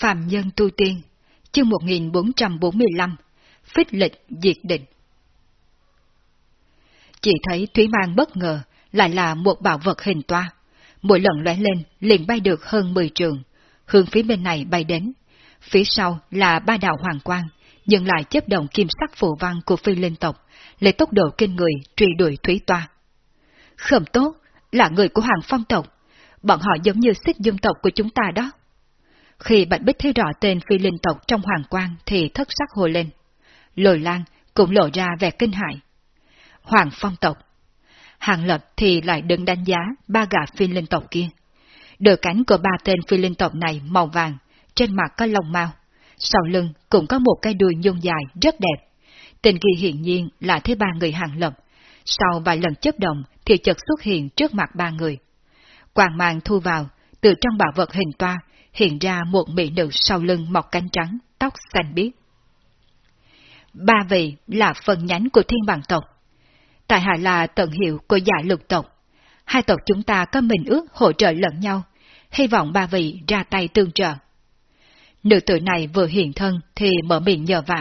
Phạm Nhân Tu Tiên, chương 1445, Phích lịch diệt định. Chỉ thấy Thúy Mang bất ngờ lại là một bảo vật hình toa. Mỗi lần lóe lên liền bay được hơn 10 trường, hướng phía bên này bay đến. Phía sau là ba đạo hoàng quang, nhưng lại chấp động kim sắc phù văn của phi linh tộc, lấy tốc độ kinh người truy đuổi Thúy Toa. Khẩm tốt, là người của Hoàng Phong tộc, bọn họ giống như xích dung tộc của chúng ta đó. Khi Bạch Bích thấy rõ tên phi linh tộc trong hoàng quang thì thất sắc hồ lên. Lồi lan cũng lộ ra vẻ kinh hại. Hoàng Phong tộc. Hàng lập thì lại đứng đánh giá ba gã phi linh tộc kia. Đôi cánh của ba tên phi linh tộc này màu vàng, trên mặt có lông mao, sau lưng cũng có một cái đuôi nhung dài rất đẹp. Tên kia hiển nhiên là thứ ba người hàng lập. Sau vài lần chấp động thì chợt xuất hiện trước mặt ba người. Quàng màng thu vào, từ trong bảo vật hình toa hiện ra một mỹ nữ sau lưng mọc cánh trắng, tóc xanh biếc. Ba vị là phần nhánh của thiên bằng tộc. Tại hạ là tận hiệu của giả lục tộc. Hai tộc chúng ta có mình ước hỗ trợ lẫn nhau, hy vọng ba vị ra tay tương trợ. Nữ tử này vừa hiện thân thì mở miệng nhờ vả.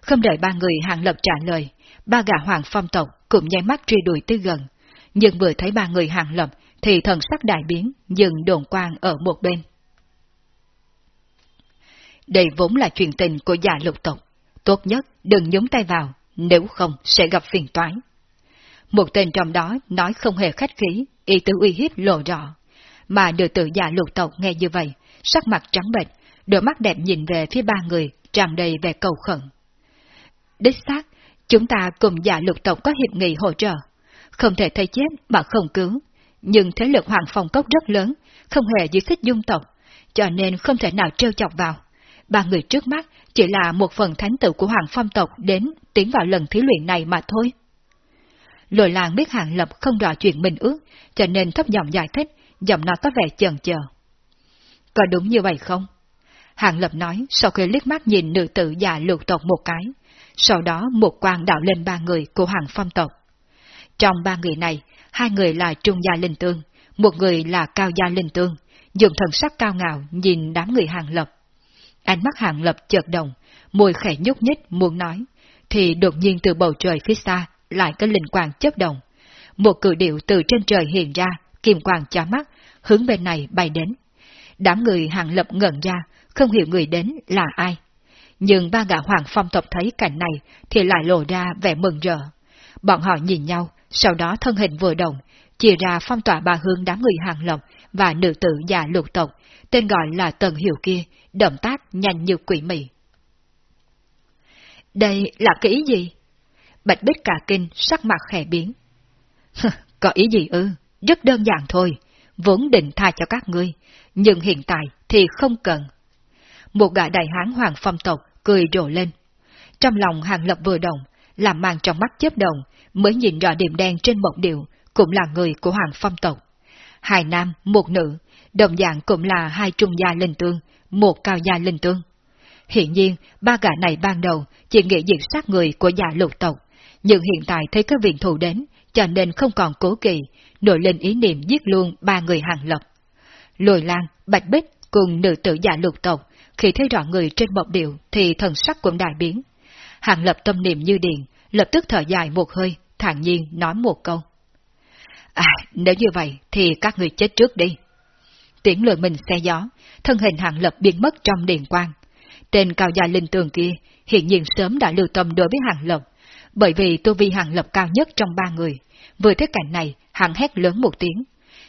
Không đợi ba người hàng lập trả lời, ba gã hoàng phong tộc cũng nháy mắt truy đuổi tới gần. Nhưng vừa thấy ba người hàng lập thì thần sắc đại biến, dừng đồn quang ở một bên. Đây vốn là chuyện tình của già lục tộc. Tốt nhất đừng nhúng tay vào, nếu không sẽ gặp phiền toái. Một tên trong đó nói không hề khách khí, ý tứ uy hiếp lộ rõ. Mà nữ tử già lục tộc nghe như vậy, sắc mặt trắng bệch, đôi mắt đẹp nhìn về phía ba người, tràn đầy vẻ cầu khẩn. Đích xác, chúng ta cùng già lục tộc có hiệp nghị hỗ trợ. Không thể thay chết mà không cứu. Nhưng thế lực hoàng phong cốc rất lớn, không hề dưới thích dung tộc, cho nên không thể nào trêu chọc vào ba người trước mắt chỉ là một phần thánh tử của Hoàng Phong tộc đến tiến vào lần thí luyện này mà thôi. Lội làng biết Hàng Lập không rõ chuyện mình ước, cho nên thấp giọng giải thích, giọng nói có vẻ chần chờ. Có đúng như vậy không? Hàng Lập nói sau khi liếc mắt nhìn nữ tử già lục tộc một cái, sau đó một quan đạo lên ba người của Hoàng Phong tộc. Trong ba người này, hai người là Trung Gia Linh Tương, một người là Cao Gia Linh Tương, dùng thần sắc cao ngạo nhìn đám người Hàng Lập. Ánh mắt hàng lập chợt động, môi khẽ nhúc nhích muốn nói, thì đột nhiên từ bầu trời phía xa lại có linh quang chớp động. Một cử điệu từ trên trời hiện ra, kim quang chói mắt, hướng bên này bay đến. Đám người hàng lập ngẩn ra, không hiểu người đến là ai. Nhưng ba gã hoàng phong tộc thấy cảnh này thì lại lộ ra vẻ mừng rỡ. Bọn họ nhìn nhau, sau đó thân hình vừa động, chia ra phong tỏa ba hướng đám người hàng lập và nữ tử già lục tộc, tên gọi là Tần Hiểu kia, động tác nhanh như quỷ mị. Đây là cái ý gì? Bạch Bích cả kinh, sắc mặt khẽ biến. Có ý gì ư? Rất đơn giản thôi, vốn định tha cho các ngươi, nhưng hiện tại thì không cần. Một gã đại hán hoàng phong tộc cười rộ lên. Trong lòng hàng lập vừa động, làm mang trong mắt chớp động, mới nhìn rõ điểm đen trên một điều, cũng là người của hoàng phong tộc. Hai nam, một nữ, đồng dạng cũng là hai trung gia linh tương, một cao gia linh tương. Hiện nhiên, ba gã này ban đầu chỉ nghĩ diệt sát người của gia lục tộc, nhưng hiện tại thấy có viện thù đến, cho nên không còn cố kỳ, nổi lên ý niệm giết luôn ba người hàng lập. Lồi lan, bạch bích cùng nữ tử giả lục tộc, khi thấy rõ người trên một điệu thì thần sắc cũng đại biến. Hàng lập tâm niệm như điện, lập tức thở dài một hơi, thản nhiên nói một câu. À, nếu như vậy thì các người chết trước đi. Tiễn lừa mình xe gió, thân hình hạng lập biến mất trong điện quang. Tên cao gia linh tường kia hiện nhiên sớm đã lưu tâm đối với hạng lập, bởi vì tu vi hạng lập cao nhất trong ba người. Vừa thấy cảnh này, hạng hét lớn một tiếng.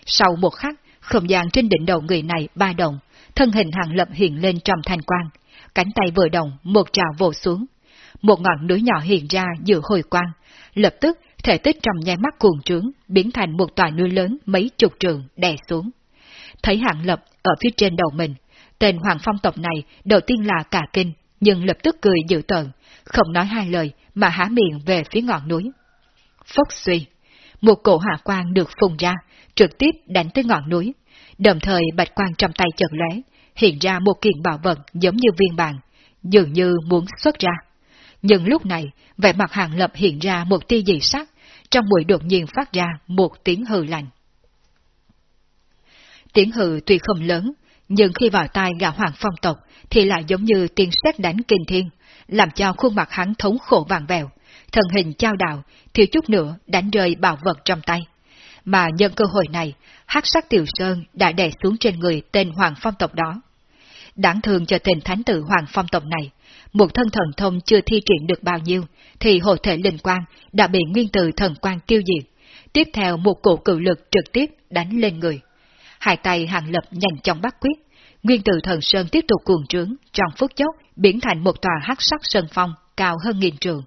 Sau một khắc, không gian trên đỉnh đầu người này ba động, thân hình hạng lập hiện lên trong thanh quang. Cánh tay vừa động, một trào vồ xuống. Một ngọn núi nhỏ hiện ra giữa hồi quang, lập tức thể tích trong nháy mắt cuồng trướng, biến thành một tòa núi lớn mấy chục trường đè xuống. Thấy hạng lập ở phía trên đầu mình, tên hoàng phong tộc này đầu tiên là cả kinh, nhưng lập tức cười dữ tợn, không nói hai lời mà há miệng về phía ngọn núi. Phốc suy, một cổ hạ quang được phùng ra, trực tiếp đánh tới ngọn núi, đồng thời bạch quang trong tay chợt lóe, hiện ra một kiện bảo vật giống như viên bàn, dường như muốn xuất ra. Nhưng lúc này, vẻ mặt hàng lập hiện ra một tia dị sắc, trong mũi đột nhiên phát ra một tiếng hừ lạnh. Tiếng hừ tuy không lớn, nhưng khi vào tai gã hoàng phong tộc thì lại giống như tiên sét đánh kinh thiên, làm cho khuôn mặt hắn thống khổ vàng vẹo, thần hình trao đạo, thiếu chút nữa đánh rơi bảo vật trong tay. Mà nhân cơ hội này, hắc sắc tiểu sơn đã đè xuống trên người tên hoàng phong tộc đó. Đáng thương cho tên thánh tử hoàng phong tộc này, một thân thần thông chưa thi triển được bao nhiêu, thì hộ thể linh quang đã bị nguyên tử thần quang tiêu diệt. Tiếp theo một cổ cự lực trực tiếp đánh lên người. Hai tay hàng lập nhanh chóng bắt quyết, nguyên tử thần sơn tiếp tục cuồng trướng, trong phút chốc biến thành một tòa hắc sắc sơn phong cao hơn nghìn trường.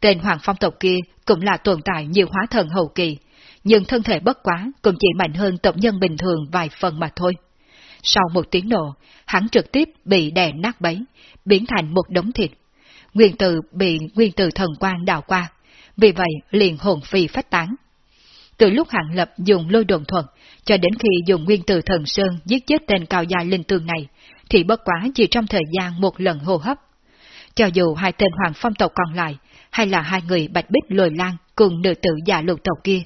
Tên hoàng phong tộc kia cũng là tồn tại nhiều hóa thần hậu kỳ, nhưng thân thể bất quá cũng chỉ mạnh hơn tổng nhân bình thường vài phần mà thôi. Sau một tiếng nổ, hắn trực tiếp bị đè nát bấy, biến thành một đống thịt. Nguyên tử bị nguyên tử thần quang đào qua, vì vậy liền hồn phi phách tán. Từ lúc hạng lập dùng lôi đồn thuật, cho đến khi dùng nguyên tử thần sơn giết chết tên cao gia linh tương này, thì bất quá chỉ trong thời gian một lần hô hấp. Cho dù hai tên hoàng phong tộc còn lại, hay là hai người bạch bích lồi lan cùng nữ tử già lục tộc kia,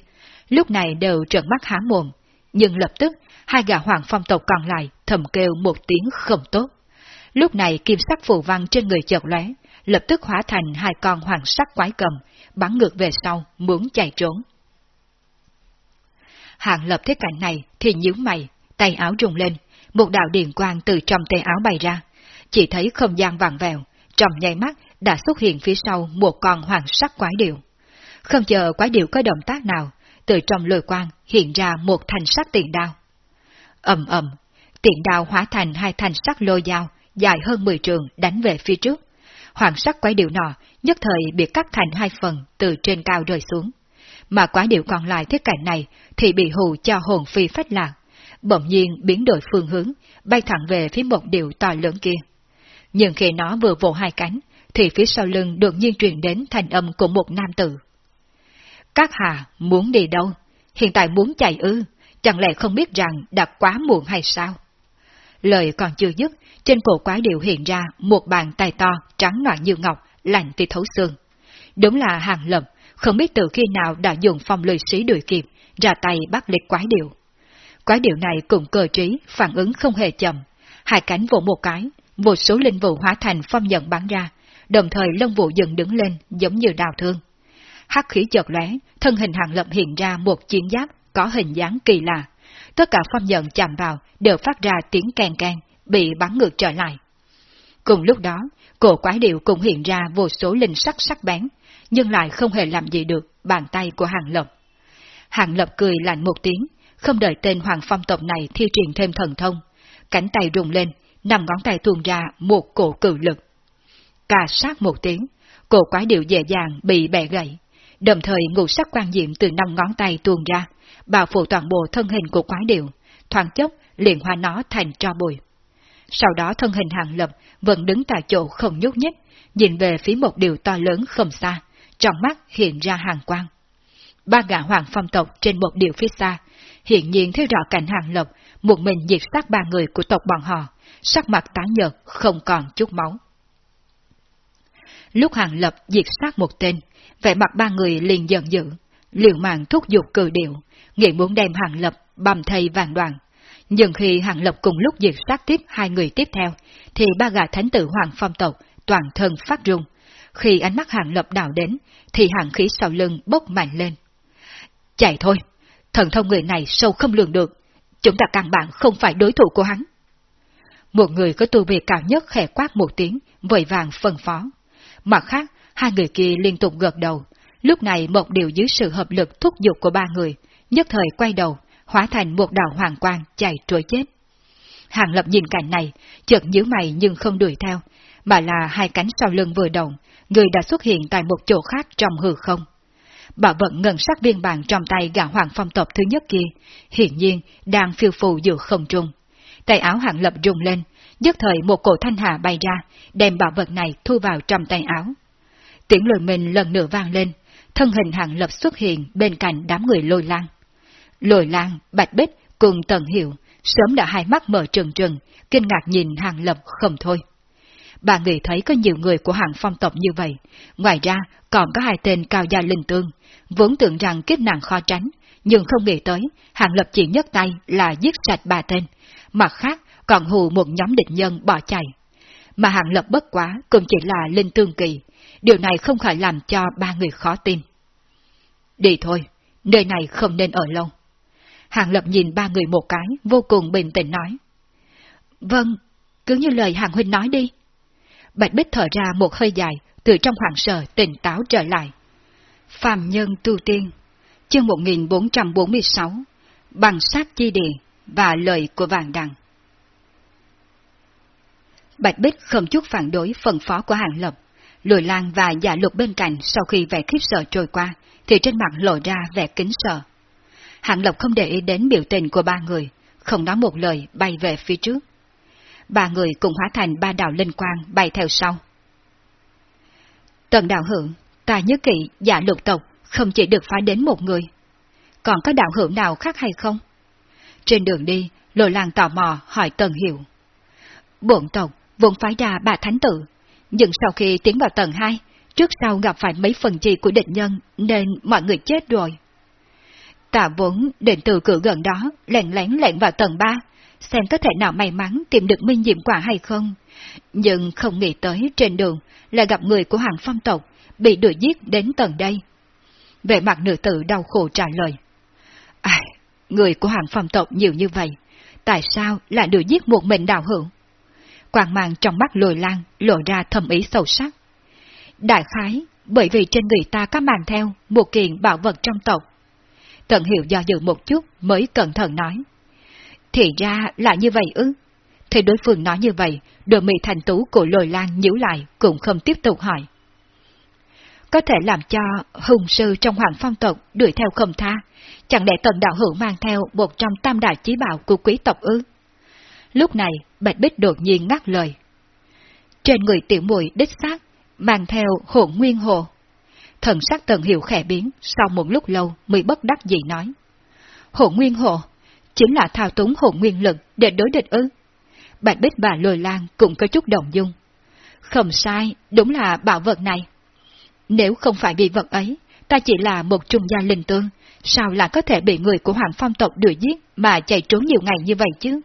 lúc này đều trợn mắt há mồm, nhưng lập tức hai gã hoàng phong tộc còn lại thầm kêu một tiếng không tốt. Lúc này kim sắc phù văn trên người chợt lóe, lập tức hóa thành hai con hoàng sắc quái cầm, bắn ngược về sau, muốn chạy trốn. Hạng lập thấy cảnh này thì nhíu mày, tay áo rung lên, một đạo điện quang từ trong tay áo bay ra. Chỉ thấy không gian vàng vẹo, trong nháy mắt đã xuất hiện phía sau một con hoàng sắc quái điệu. Không chờ quái điệu có động tác nào, từ trong lôi quang hiện ra một thanh sắc tiền đao. ầm ầm, tiền đao hóa thành hai thanh sắc lôi dao, dài hơn 10 trường đánh về phía trước. Hoàng sắc quái điệu nọ nhất thời bị cắt thành hai phần từ trên cao rơi xuống. Mà quái điệu còn lại thế cảnh này thì bị hù cho hồn phi phách lạc, bỗng nhiên biến đổi phương hướng, bay thẳng về phía một điệu to lớn kia. Nhưng khi nó vừa vỗ hai cánh, thì phía sau lưng đột nhiên truyền đến thành âm của một nam tử. Các hà muốn đi đâu? Hiện tại muốn chạy ư? Chẳng lẽ không biết rằng đã quá muộn hay sao? Lời còn chưa dứt, trên cổ quái điệu hiện ra một bàn tay to, trắng loạn như ngọc, lạnh từ thấu xương. Đúng là hàng lập, không biết từ khi nào đã dùng phong lười sĩ đuổi kịp, ra tay bắt lịch quái điệu. Quái điệu này cũng cơ trí, phản ứng không hề chậm. Hai cánh vỗ một cái, một số linh vụ hóa thành phong nhận bắn ra, đồng thời lông vụ dựng đứng lên giống như đào thương. Hắc khí chợt lóe, thân hình hàng lập hiện ra một chiến giáp có hình dáng kỳ lạ. Tất cả phong nhận chạm vào đều phát ra tiếng kèn kèn, bị bắn ngược trở lại. Cùng lúc đó, cổ quái điệu cũng hiện ra vô số linh sắc sắc bén, nhưng lại không hề làm gì được bàn tay của hàng lập. Hàng lập cười lạnh một tiếng, không đợi tên hoàng phong tộc này thi triển thêm thần thông. Cánh tay rung lên, nằm ngón tay tuôn ra một cổ cự lực. Cà sát một tiếng, cổ quái điệu dễ dàng bị bẻ gãy, đồng thời ngũ sắc quan diệm từ năm ngón tay tuôn ra, bao phủ toàn bộ thân hình của quái điệu, thoáng chốc liền hoa nó thành tro bụi. Sau đó thân hình hàng lập vẫn đứng tại chỗ không nhúc nhích, nhìn về phía một điều to lớn không xa, trong mắt hiện ra hàng quang. Ba gã hoàng phong tộc trên một điều phía xa, hiện nhiên thấy rõ cảnh hàng lập, một mình diệt sát ba người của tộc bọn họ, sắc mặt tái nhợt, không còn chút máu. Lúc hàng lập diệt sát một tên, vẻ mặt ba người liền giận dữ, liều mạng thúc giục cử điệu, nghĩ muốn đem hàng lập bầm thầy vàng đoàn. Nhưng khi hàng lập cùng lúc diệt sát tiếp hai người tiếp theo, thì ba gã thánh tử hoàng phong tộc toàn thân phát rung. Khi ánh mắt hàng lập đảo đến, thì hàng khí sau lưng bốc mạnh lên. Chạy thôi, thần thông người này sâu không lường được, chúng ta căn bản không phải đối thủ của hắn. Một người có tu vi cao nhất khẽ quát một tiếng, vội vàng phân phó. Mặt khác, hai người kia liên tục gật đầu. Lúc này một điều dưới sự hợp lực thúc giục của ba người, nhất thời quay đầu, hóa thành một đạo hoàng quang chạy trôi chết. Hàng lập nhìn cảnh này, chợt nhíu mày nhưng không đuổi theo, mà là hai cánh sau lưng vừa động, người đã xuất hiện tại một chỗ khác trong hư không. Bảo vận ngân sắc viên bàn trong tay gã hoàng phong tộc thứ nhất kia, hiển nhiên đang phiêu phù giữa không trung. Tay áo hạng lập rung lên, nhất thời một cổ thanh hà bay ra, đem bảo vật này thu vào trong tay áo. Tiếng lời mình lần nữa vang lên, thân hình hạng lập xuất hiện bên cạnh đám người lôi lang. Lôi lang, bạch bích cùng tần hiệu, sớm đã hai mắt mở trừng trừng, kinh ngạc nhìn hàng lập không thôi. Bà người thấy có nhiều người của hàng phong tộc như vậy, ngoài ra còn có hai tên cao gia linh tương, vốn tưởng rằng kiếp nàng khó tránh, nhưng không nghĩ tới, hàng lập chỉ nhấc tay là giết sạch ba tên, mặt khác còn hù một nhóm địch nhân bỏ chạy. Mà Hàng Lập bất quá cũng chỉ là linh tương kỳ, điều này không khỏi làm cho ba người khó tin. Đi thôi, nơi này không nên ở lâu. Hàng Lập nhìn ba người một cái, vô cùng bình tĩnh nói. Vâng, cứ như lời Hàng Huynh nói đi. Bạch Bích thở ra một hơi dài, từ trong hoàng sợ tỉnh táo trở lại. Phạm Nhân Tu Tiên, chương 1446, bằng sát chi địa và lời của vàng đằng. Bạch Bích không chút phản đối phần phó của Hàng Lập. Lùi lan và giả lục bên cạnh sau khi vẻ khiếp sợ trôi qua, thì trên mặt lộ ra vẻ kính sợ. Hàng Lập không để ý đến biểu tình của ba người, không nói một lời bay về phía trước. Ba người cùng hóa thành ba đạo linh quang bay theo sau. Tần đạo hưởng, ta nhớ kỹ giả lục tộc không chỉ được phái đến một người. Còn có đạo hưởng nào khác hay không? Trên đường đi, Lộ làng tò mò hỏi Tần Hiệu. Bộn tộc vốn phái ra bà thánh tử, nhưng sau khi tiến vào tầng 2, trước sau gặp phải mấy phần chi của địch nhân nên mọi người chết rồi. tạ vốn định từ cửa gần đó, lẹn lén lẹn vào tầng 3, xem có thể nào may mắn tìm được minh diệm quả hay không. Nhưng không nghĩ tới trên đường là gặp người của hàng phong tộc, bị đuổi giết đến tận đây. Về mặt nữ tử đau khổ trả lời. À, người của hàng phong tộc nhiều như vậy, tại sao lại đuổi giết một mình đào hữu? Quang mang trong mắt lồi lan lộ ra thầm ý sâu sắc. Đại khái, bởi vì trên người ta có mang theo một kiện bảo vật trong tộc. Tận hiểu do dự một chút mới cẩn thận nói. Thì ra là như vậy ư? Thì đối phương nói như vậy, đôi mị thành tú của lồi lan nhíu lại cũng không tiếp tục hỏi. Có thể làm cho hùng sư trong hoàng phong tộc đuổi theo không tha, chẳng để tần đạo hữu mang theo một trong tam đại chí bảo của quý tộc ư? Lúc này, Bạch Bích đột nhiên ngắt lời. Trên người tiểu mùi đích xác, mang theo hồn nguyên hồ. Thần sắc tần hiệu khẽ biến, sau một lúc lâu mới bất đắc dĩ nói. Hồn nguyên hồ, chính là thao túng hồn nguyên lực để đối địch ư. Bạch Bích và Lôi Lan cũng có chút động dung. Không sai, đúng là bảo vật này. Nếu không phải vì vật ấy, ta chỉ là một trung gia linh tương, sao lại có thể bị người của Hoàng Phong tộc đuổi giết mà chạy trốn nhiều ngày như vậy chứ?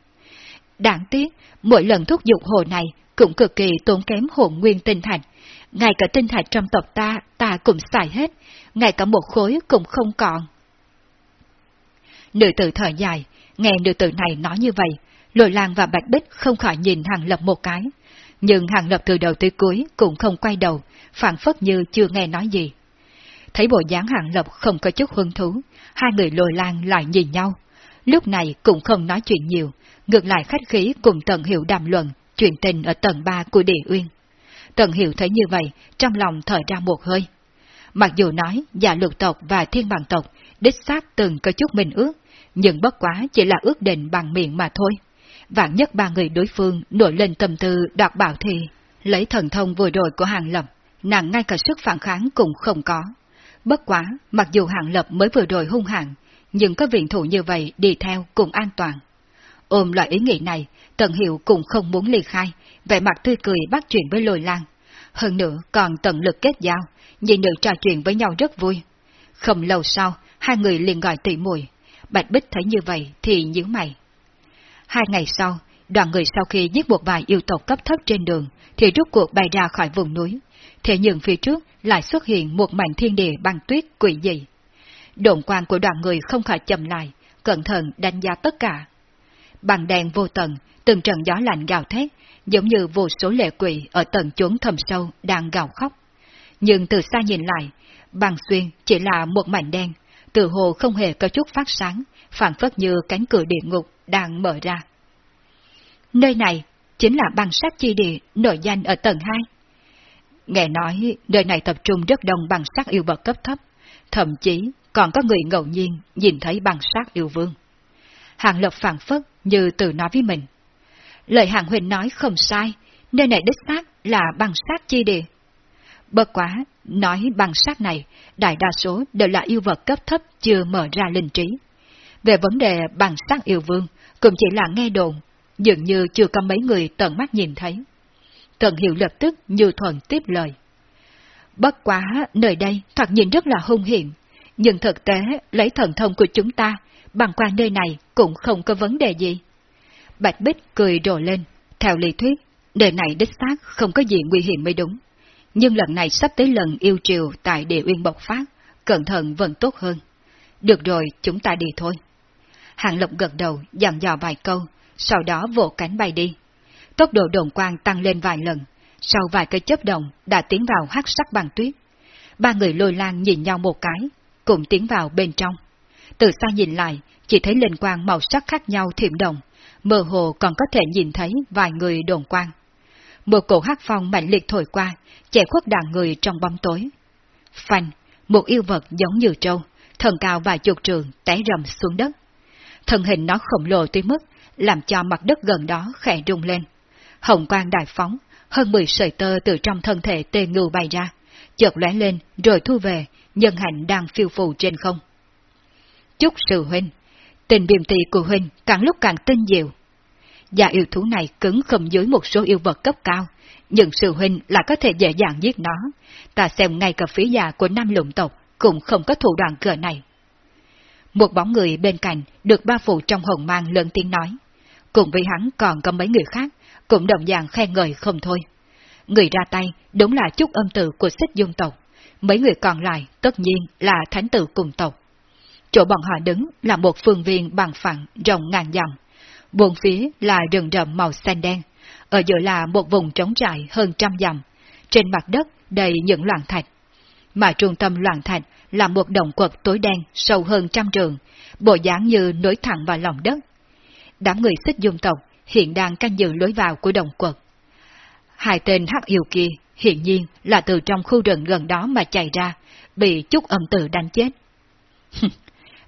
Đáng tiếc, mỗi lần thúc giục hồ này cũng cực kỳ tốn kém hồn nguyên tinh thạch. Ngay cả tinh thạch trong tộc ta, ta cũng xài hết, ngay cả một khối cũng không còn. Nữ tử thở dài, nghe nữ tử này nói như vậy, lôi lan và bạch bích không khỏi nhìn hàng lập một cái. Nhưng hàng lập từ đầu tới cuối cũng không quay đầu, phản phất như chưa nghe nói gì. Thấy bộ dáng hàng lập không có chút hứng thú, hai người lôi lan lại nhìn nhau. Lúc này cũng không nói chuyện nhiều, ngược lại khách khí cùng Tần hiểu đàm luận, chuyện tình ở tầng 3 của Địa Uyên. Tần hiểu thấy như vậy, trong lòng thở ra một hơi. Mặc dù nói giả lục tộc và thiên bằng tộc đích xác từng có chút mình ước, nhưng bất quá chỉ là ước định bằng miệng mà thôi. Vạn nhất ba người đối phương nổi lên tâm tư đoạt bảo thì, lấy thần thông vừa rồi của Hàng Lập, nàng ngay cả sức phản kháng cũng không có. Bất quá, mặc dù Hàng Lập mới vừa rồi hung hãn, nhưng có viện thủ như vậy đi theo cũng an toàn. Ôm loại ý nghĩ này, Tần Hiệu cũng không muốn ly khai, vẻ mặt tươi cười bắt chuyện với lôi lan. Hơn nữa còn tận lực kết giao, nhị nữ trò chuyện với nhau rất vui. Không lâu sau, hai người liền gọi tỷ muội Bạch Bích thấy như vậy thì nhíu mày. Hai ngày sau, đoàn người sau khi giết một vài yêu tộc cấp thấp trên đường, thì rút cuộc bay ra khỏi vùng núi. Thế nhưng phía trước lại xuất hiện một mảnh thiên địa băng tuyết quỷ dị. Độn quan của đoàn người không khỏi chậm lại, cẩn thận đánh giá tất cả bằng đèn vô tận, từng trận gió lạnh gào thét, giống như vô số lệ quỷ ở tầng chốn thầm sâu đang gào khóc. Nhưng từ xa nhìn lại, bằng xuyên chỉ là một mảnh đen, từ hồ không hề có chút phát sáng, phản phất như cánh cửa địa ngục đang mở ra. Nơi này chính là băng sát chi địa nổi danh ở tầng 2. Nghe nói nơi này tập trung rất đông bằng sát yêu vật cấp thấp, thậm chí còn có người ngẫu nhiên nhìn thấy bằng sát yêu vương. Hàng Lập phản phất như tự nói với mình. Lời Hàng Huỳnh nói không sai, nơi này đích xác là bằng sát chi địa. Bất quá, nói bằng sát này, đại đa số đều là yêu vật cấp thấp chưa mở ra linh trí. Về vấn đề bằng sát yêu vương, cũng chỉ là nghe đồn, dường như chưa có mấy người tận mắt nhìn thấy. Tần Hiệu lập tức như thuần tiếp lời. Bất quá, nơi đây thoạt nhìn rất là hung hiểm, nhưng thực tế lấy thần thông của chúng ta bằng qua nơi này cũng không có vấn đề gì. Bạch Bích cười rộ lên, theo lý thuyết, đời này đích xác không có gì nguy hiểm mới đúng. Nhưng lần này sắp tới lần yêu triều tại địa uyên bộc phát, cẩn thận vẫn tốt hơn. Được rồi, chúng ta đi thôi. hạng Lộc gật đầu, dặn dò vài câu, sau đó vỗ cánh bay đi. Tốc độ đồn quang tăng lên vài lần, sau vài cái chớp động đã tiến vào hắc sắc băng tuyết. Ba người lôi lan nhìn nhau một cái, cùng tiến vào bên trong. Từ xa nhìn lại, chỉ thấy linh quang màu sắc khác nhau thiểm đồng mơ hồ còn có thể nhìn thấy vài người đồn quang. Một cổ hắc phong mạnh liệt thổi qua, che khuất đàn người trong bóng tối. Phanh, một yêu vật giống như trâu, thần cao vài chục trường té rầm xuống đất. Thân hình nó khổng lồ tới mức làm cho mặt đất gần đó khẽ rung lên. Hồng quang đại phóng, hơn 10 sợi tơ từ trong thân thể tê ngưu bay ra, chợt lóe lên rồi thu về, nhân hạnh đang phiêu phù trên không. Chúc sự huynh, tình biềm tì của huynh càng lúc càng tinh diệu. Và yêu thú này cứng không dưới một số yêu vật cấp cao, nhưng sư huynh là có thể dễ dàng giết nó. Ta xem ngay cả phía già của năm lụng tộc cũng không có thủ đoạn cỡ này. Một bóng người bên cạnh được ba phụ trong hồng mang lớn tiếng nói. Cùng với hắn còn có mấy người khác, cũng đồng dạng khen ngợi không thôi. Người ra tay đúng là chút âm tử của xích dung tộc, mấy người còn lại tất nhiên là thánh tử cùng tộc. Chỗ bọn họ đứng là một phương viên bằng phẳng rộng ngàn dặm, buồn phía là rừng rậm màu xanh đen, ở giữa là một vùng trống trải hơn trăm dặm, trên mặt đất đầy những loạn thạch. Mà trung tâm loạn thạch là một đồng quật tối đen sâu hơn trăm trường, bộ dáng như nối thẳng vào lòng đất. Đám người xích dung tộc hiện đang canh giữ lối vào của đồng quật. Hai tên hắc yêu kia hiện nhiên là từ trong khu rừng gần đó mà chạy ra, bị chút âm tử đánh chết.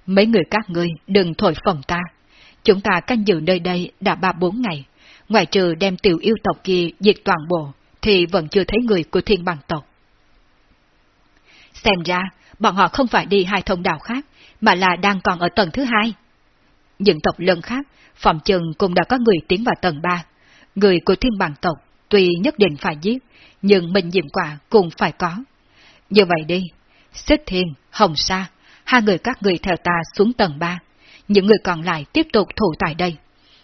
Mấy người các ngươi đừng thổi phồng ta. Chúng ta canh giữ nơi đây đã ba bốn ngày. Ngoài trừ đem tiểu yêu tộc kia diệt toàn bộ, thì vẫn chưa thấy người của thiên bằng tộc. Xem ra, bọn họ không phải đi hai thông đạo khác, mà là đang còn ở tầng thứ hai. Những tộc lân khác, phòng chừng cũng đã có người tiến vào tầng ba. Người của thiên bằng tộc, tuy nhất định phải giết, nhưng mình diệm quả cũng phải có. Như vậy đi, Xích Thiên, Hồng Sa, hai người các người theo ta xuống tầng ba những người còn lại tiếp tục thủ tại đây.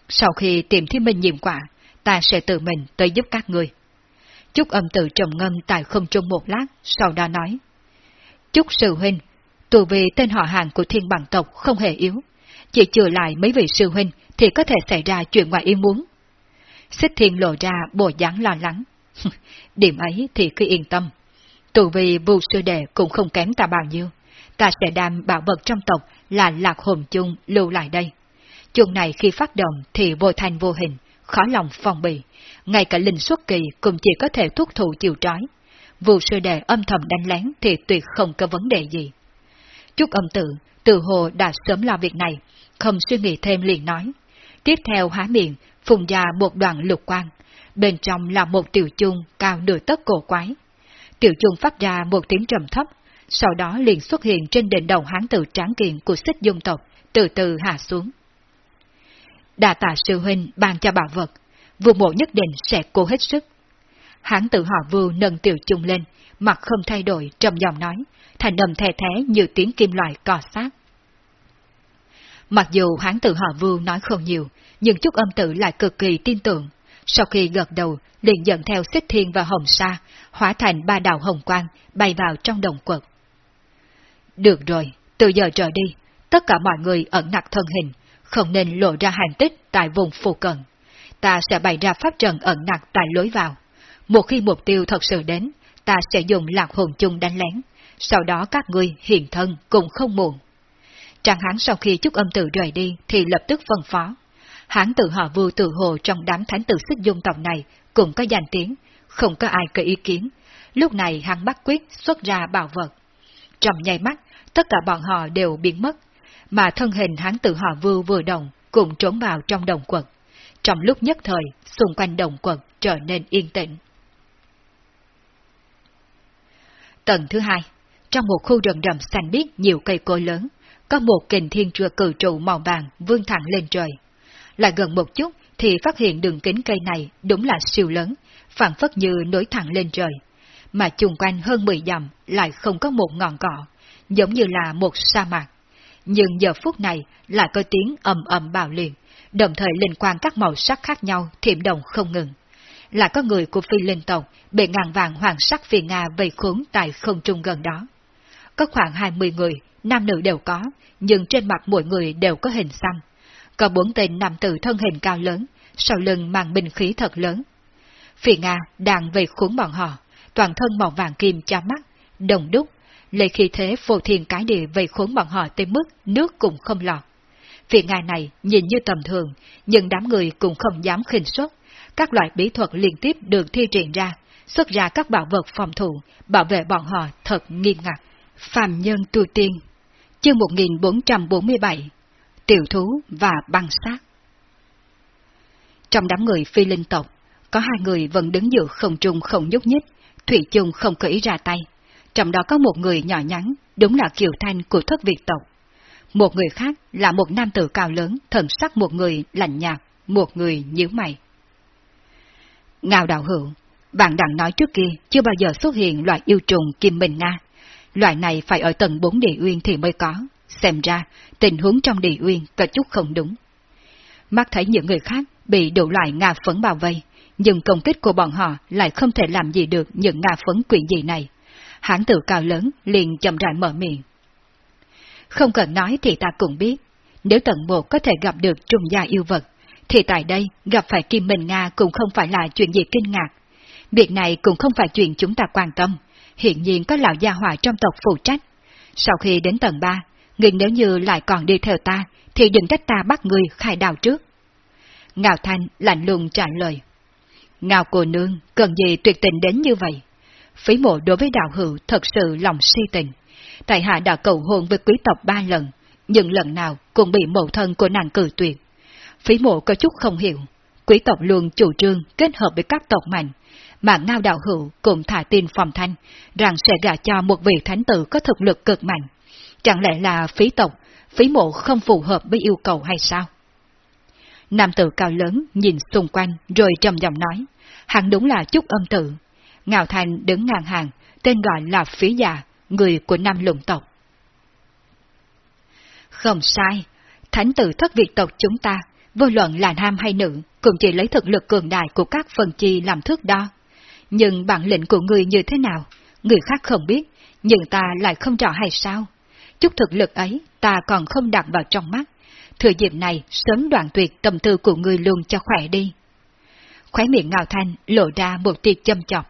Sau khi tìm thiên minh nhiệm quả, ta sẽ tự mình tới giúp các người. Chúc âm tự trầm ngâm tại không trung một lát, sau đó nói. Chúc sư huynh, tù vì tên họ hàng của thiên bằng tộc không hề yếu. Chỉ chừa lại mấy vị sư huynh thì có thể xảy ra chuyện ngoài ý muốn. Xích thiên lộ ra bộ dáng lo lắng. Điểm ấy thì cứ yên tâm. Tù vì vù sư đệ cũng không kém ta bao nhiêu ta sẽ đem bảo vật trong tộc là lạc hồn chung lưu lại đây. Chung này khi phát động thì vô thành vô hình, khó lòng phòng bị, ngay cả linh xuất kỳ cũng chỉ có thể thúc thủ chịu trói. Vụ sư đệ âm thầm đánh lén thì tuyệt không có vấn đề gì. Chúc âm tự, từ hồ đã sớm lo việc này, không suy nghĩ thêm liền nói. Tiếp theo há miệng, phùng ra một đoạn lục quang, bên trong là một tiểu chung cao nửa tấc cổ quái. Tiểu chung phát ra một tiếng trầm thấp, sau đó liền xuất hiện trên đỉnh đầu hán tử tráng kiện của xích dung tộc, từ từ hạ xuống. Đà tạ sư huynh ban cho bảo vật, vua mộ nhất định sẽ cố hết sức. Hán tử họ vưu nâng tiểu chung lên, mặt không thay đổi, trầm giọng nói, thành âm thè thế như tiếng kim loại cò sát. Mặc dù hán tử họ vưu nói không nhiều, nhưng chút âm tử lại cực kỳ tin tưởng. Sau khi gật đầu, liền dẫn theo xích thiên và hồng sa, hóa thành ba đạo hồng quang, bay vào trong đồng quật. Được rồi, từ giờ trở đi, tất cả mọi người ẩn nặc thân hình, không nên lộ ra hành tích tại vùng phù cận. Ta sẽ bày ra pháp trận ẩn nặc tại lối vào. Một khi mục tiêu thật sự đến, ta sẽ dùng lạc hồn chung đánh lén, sau đó các ngươi hiện thân cũng không muộn. Trang hán sau khi chúc âm tử rời đi thì lập tức phân phó. Hán tự họ vua tự hồ trong đám thánh tử xích dung tộc này cũng có danh tiếng, không có ai có ý kiến. Lúc này hắn bắt quyết xuất ra bảo vật. Trong nháy mắt, tất cả bọn họ đều biến mất, mà thân hình hắn tự họ vưu vừa động cũng trốn vào trong đồng quật. Trong lúc nhất thời, xung quanh đồng quật trở nên yên tĩnh. Tầng thứ hai, trong một khu rừng rậm xanh biếc nhiều cây cối lớn, có một kình thiên trưa cử trụ màu vàng vươn thẳng lên trời. Lại gần một chút thì phát hiện đường kính cây này đúng là siêu lớn, phản phất như nối thẳng lên trời. Mà chung quanh hơn 10 dặm lại không có một ngọn cỏ, giống như là một sa mạc. Nhưng giờ phút này lại có tiếng ầm ầm bạo liền, đồng thời linh quan các màu sắc khác nhau thiểm động không ngừng. Là có người của phi linh tộc bị ngàn vàng hoàng sắc phi Nga vây khốn tại không trung gần đó. Có khoảng 20 người, nam nữ đều có, nhưng trên mặt mỗi người đều có hình xăm. Có bốn tên nam tử thân hình cao lớn, sau lưng mang binh khí thật lớn. Phi Nga đang vây khốn bọn họ, toàn thân màu vàng kim cha mắt, đồng đúc, lấy khí thế vô thiên cái địa vây khốn bọn họ tới mức nước cũng không lọt. Phi ngài này nhìn như tầm thường, nhưng đám người cũng không dám khinh suất. Các loại bí thuật liên tiếp được thi triển ra, xuất ra các bảo vật phòng thủ, bảo vệ bọn họ thật nghiêm ngặt. Phạm Nhân Tu Tiên Chương 1447 Tiểu thú và băng sát Trong đám người phi linh tộc, có hai người vẫn đứng giữa không trung không nhúc nhích, Thủy chung không cởi ra tay. Trong đó có một người nhỏ nhắn, đúng là kiều thanh của thất Việt tộc. Một người khác là một nam tử cao lớn, thần sắc một người lạnh nhạt, một người nhíu mày. Ngao đạo hữu, bạn đang nói trước kia chưa bao giờ xuất hiện loại yêu trùng kim bình Nga. Loại này phải ở tầng 4 địa uyên thì mới có, xem ra tình huống trong địa uyên có chút không đúng. Mắt thấy những người khác bị đủ loại ngà phấn bao vây, nhưng công kích của bọn họ lại không thể làm gì được những ngà phấn quỷ dị này. Hãng tử cao lớn liền chậm rãi mở miệng. Không cần nói thì ta cũng biết, nếu tận một có thể gặp được trùng gia yêu vật, thì tại đây gặp phải Kim Minh Nga cũng không phải là chuyện gì kinh ngạc. Việc này cũng không phải chuyện chúng ta quan tâm, hiện nhiên có lão gia hỏa trong tộc phụ trách. Sau khi đến tầng 3, người nếu như lại còn đi theo ta, thì đừng trách ta bắt người khai đào trước. Ngạo Thanh lạnh lùng trả lời. Ngạo cô nương, cần gì tuyệt tình đến như vậy? Phí mộ đối với đạo hữu thật sự lòng si tình. Tại hạ đã cầu hôn với quý tộc ba lần, nhưng lần nào cũng bị mẫu thân của nàng cử tuyệt. Phí mộ có chút không hiểu, quý tộc luôn chủ trương kết hợp với các tộc mạnh, mà Ngao Đạo Hữu cũng thả tin phòng thanh, rằng sẽ gả cho một vị thánh tử có thực lực cực mạnh. Chẳng lẽ là phí tộc, phí mộ không phù hợp với yêu cầu hay sao? Nam tử cao lớn nhìn xung quanh rồi trầm giọng nói, hắn đúng là chút âm tự. Ngạo Thành đứng ngang hàng, tên gọi là phí già, người của Nam lũng tộc. Không sai, thánh tử thất việt tộc chúng ta, vô luận là nam hay nữ, cũng chỉ lấy thực lực cường đại của các phần chi làm thước đo. Nhưng bản lĩnh của người như thế nào, người khác không biết, nhưng ta lại không rõ hay sao? Chút thực lực ấy ta còn không đặt vào trong mắt. Thừa dịp này sớm đoạn tuyệt tâm tư của người luôn cho khỏe đi. Khóe miệng Ngao Thanh lộ ra một tia châm chọc.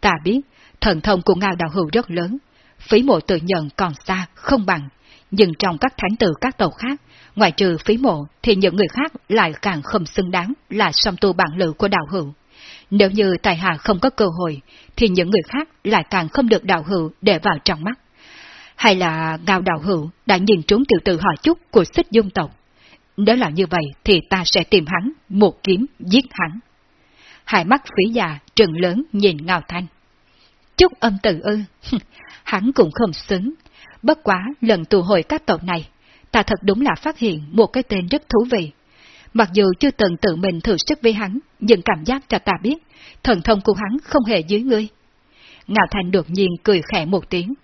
Ta biết, thần thông của Ngao Đạo Hữu rất lớn, phí mộ tự nhận còn xa, không bằng, nhưng trong các thánh tử các tàu khác, ngoài trừ phí mộ thì những người khác lại càng không xứng đáng là song tu bản lự của đạo hữu. Nếu như tài hạ không có cơ hội, thì những người khác lại càng không được đạo hữu để vào trong mắt. Hay là ngao đạo hữu đã nhìn trúng tiểu tử hỏi chút của xích dung tộc? Nếu là như vậy thì ta sẽ tìm hắn, một kiếm giết hắn. Hai mắt phí già trừng lớn nhìn ngao thanh. Chút âm tự ư, hắn cũng không xứng. Bất quá lần tù hồi các tộc này, ta thật đúng là phát hiện một cái tên rất thú vị. Mặc dù chưa từng tự mình thử sức với hắn, nhưng cảm giác cho ta biết, thần thông của hắn không hề dưới ngươi. Ngạo Thành đột nhiên cười khẽ một tiếng.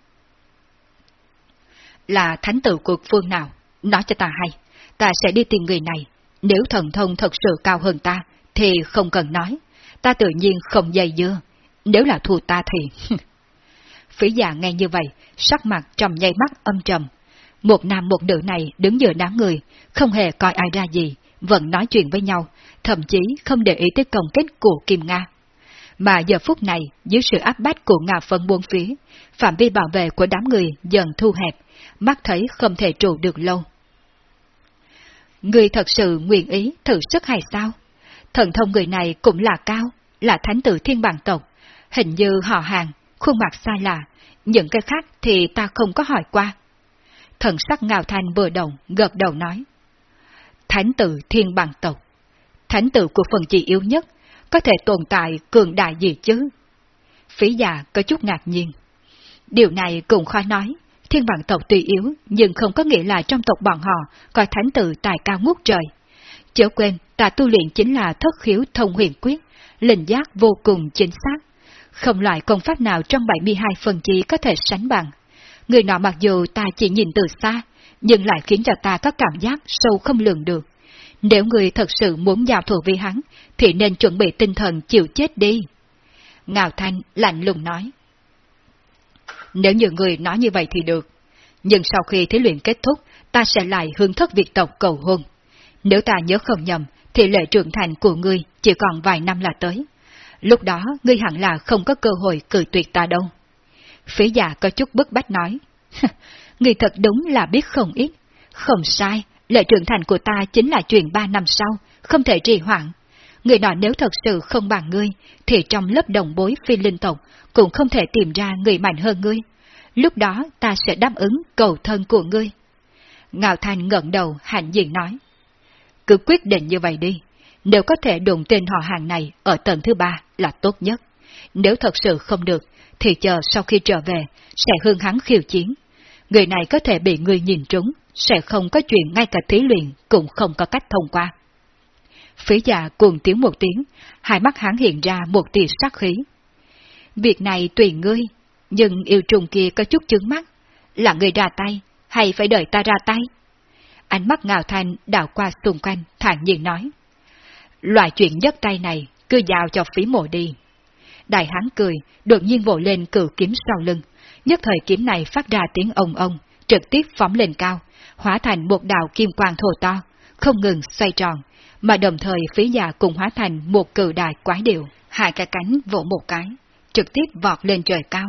Là thánh tử của phương nào? Nói cho ta hay, ta sẽ đi tìm người này. Nếu thần thông thật sự cao hơn ta, thì không cần nói. Ta tự nhiên không dây dưa. Nếu là thua ta thì... Phí già nghe như vậy, sắc mặt trầm nháy mắt âm trầm. Một nam một nữ này đứng giữa đám người, không hề coi ai ra gì, vẫn nói chuyện với nhau, thậm chí không để ý tới công kích của Kim Nga. Mà giờ phút này, dưới sự áp bách của Nga phân buôn phía, phạm vi bảo vệ của đám người dần thu hẹp, mắt thấy không thể trụ được lâu. Người thật sự nguyện ý thử sức hay sao? Thần thông người này cũng là cao, là thánh tử thiên bằng tộc, hình như họ hàng, khuôn mặt xa lạ, những cái khác thì ta không có hỏi qua. Thần sắc ngào thanh vừa động, gật đầu nói. Thánh tử thiên bằng tộc. Thánh tử của phần chỉ yếu nhất, có thể tồn tại cường đại gì chứ? Phí già có chút ngạc nhiên. Điều này cũng khó nói, thiên vạn tộc tuy yếu, nhưng không có nghĩa là trong tộc bọn họ coi thánh tử tài cao ngút trời. Chớ quên, ta tu luyện chính là thất khiếu thông huyền quyết, linh giác vô cùng chính xác. Không loại công pháp nào trong 72 phần chi có thể sánh bằng. Người nọ mặc dù ta chỉ nhìn từ xa, nhưng lại khiến cho ta có cảm giác sâu không lường được. Nếu người thật sự muốn giao thủ với hắn, thì nên chuẩn bị tinh thần chịu chết đi. Ngào Thanh lạnh lùng nói. Nếu như người nói như vậy thì được. Nhưng sau khi thí luyện kết thúc, ta sẽ lại hướng thất việc tộc cầu hôn. Nếu ta nhớ không nhầm, thì lệ trưởng thành của ngươi chỉ còn vài năm là tới. Lúc đó, ngươi hẳn là không có cơ hội cử tuyệt ta đâu. Phế già có chút bức bách nói. ngươi thật đúng là biết không ít. Không sai, lệ trưởng thành của ta chính là chuyện ba năm sau, không thể trì hoãn. Người nọ nếu thật sự không bằng ngươi, thì trong lớp đồng bối phi linh tộc cũng không thể tìm ra người mạnh hơn ngươi. Lúc đó ta sẽ đáp ứng cầu thân của ngươi. Ngạo Thanh ngẩng đầu hạnh diện nói. Cứ quyết định như vậy đi. Nếu có thể đụng tên họ hàng này ở tầng thứ ba là tốt nhất. Nếu thật sự không được, thì chờ sau khi trở về, sẽ hương hắn khiêu chiến. Người này có thể bị người nhìn trúng, sẽ không có chuyện ngay cả thí luyện cũng không có cách thông qua. Phí già cuồng tiếng một tiếng, hai mắt hắn hiện ra một tia sắc khí. Việc này tùy ngươi, nhưng yêu trùng kia có chút chứng mắt, là người ra tay, hay phải đợi ta ra tay? Ánh mắt ngào thanh đảo qua xung quanh, thản nhiên nói. Loại chuyện nhất tay này, cứ giao cho phí mộ đi. Đại hán cười, đột nhiên vội lên cử kiếm sau lưng, nhất thời kiếm này phát ra tiếng ông ông, trực tiếp phóng lên cao, hóa thành một đạo kim quang thổ to, không ngừng xoay tròn, mà đồng thời phí già cùng hóa thành một cự đại quái điệu, hai cái cánh vỗ một cái, trực tiếp vọt lên trời cao.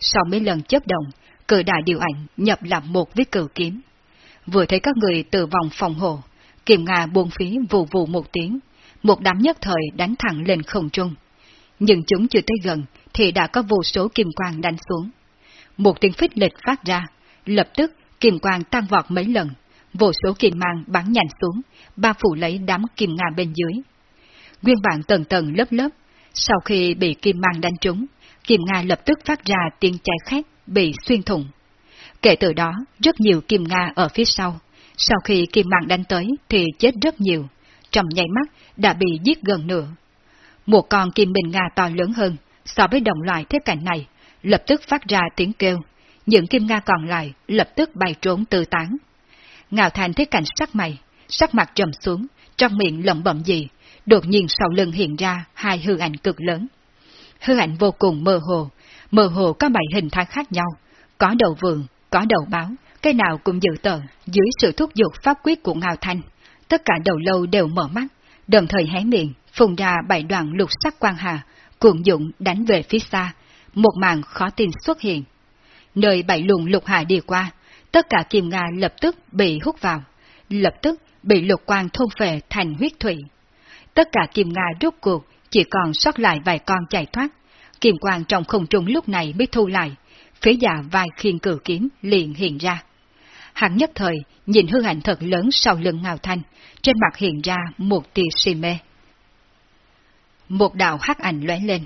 Sau mấy lần chớp động, cự đại điều ảnh nhập làm một với cự kiếm. Vừa thấy các người từ vòng phòng hộ, kiềm ngà buông phí vù vù một tiếng, một đám nhất thời đánh thẳng lên không trung. Nhưng chúng chưa tới gần thì đã có vô số kim quang đánh xuống. Một tiếng phích lịch phát ra, lập tức kim quang tăng vọt mấy lần, vô số kim mang bắn nhanh xuống, ba phủ lấy đám kim nga bên dưới. Nguyên bản tầng tầng lớp lớp, sau khi bị kim mang đánh trúng, kim nga lập tức phát ra tiếng cháy khét, bị xuyên thủng. Kể từ đó, rất nhiều kim nga ở phía sau, sau khi kim mang đánh tới thì chết rất nhiều, trong nháy mắt đã bị giết gần nửa. Một con kim bình nga to lớn hơn so với đồng loại thế cảnh này, lập tức phát ra tiếng kêu, những kim nga còn lại lập tức bay trốn tư tán. Ngạo Thành thấy cảnh sắc mày, sắc mặt trầm xuống, trong miệng lẩm bẩm gì, đột nhiên sau lưng hiện ra hai hư ảnh cực lớn. Hư ảnh vô cùng mơ hồ, mơ hồ có bảy hình thái khác nhau, có đầu vườn, có đầu báo, cái nào cũng dự tờ, dưới sự thúc giục pháp quyết của Ngao Thanh. Tất cả đầu lâu đều mở mắt, đồng thời hé miệng, phùng ra bảy đoạn lục sắc quang hà, cuộn dụng đánh về phía xa, một màn khó tin xuất hiện. Nơi bảy luồng lục hải đi qua, tất cả kim nga lập tức bị hút vào, lập tức bị lục quang thôn phệ thành huyết thủy. Tất cả kim nga rút cuộc, chỉ còn sót lại vài con chạy thoát. Kim quang trong không trung lúc này mới thu lại, phía dạ vai khiên cử kiếm liền hiện ra. Hắn nhất thời nhìn hư ảnh thật lớn sau lưng ngào thanh, trên mặt hiện ra một tia si mê. Một đạo hắc ảnh lóe lên,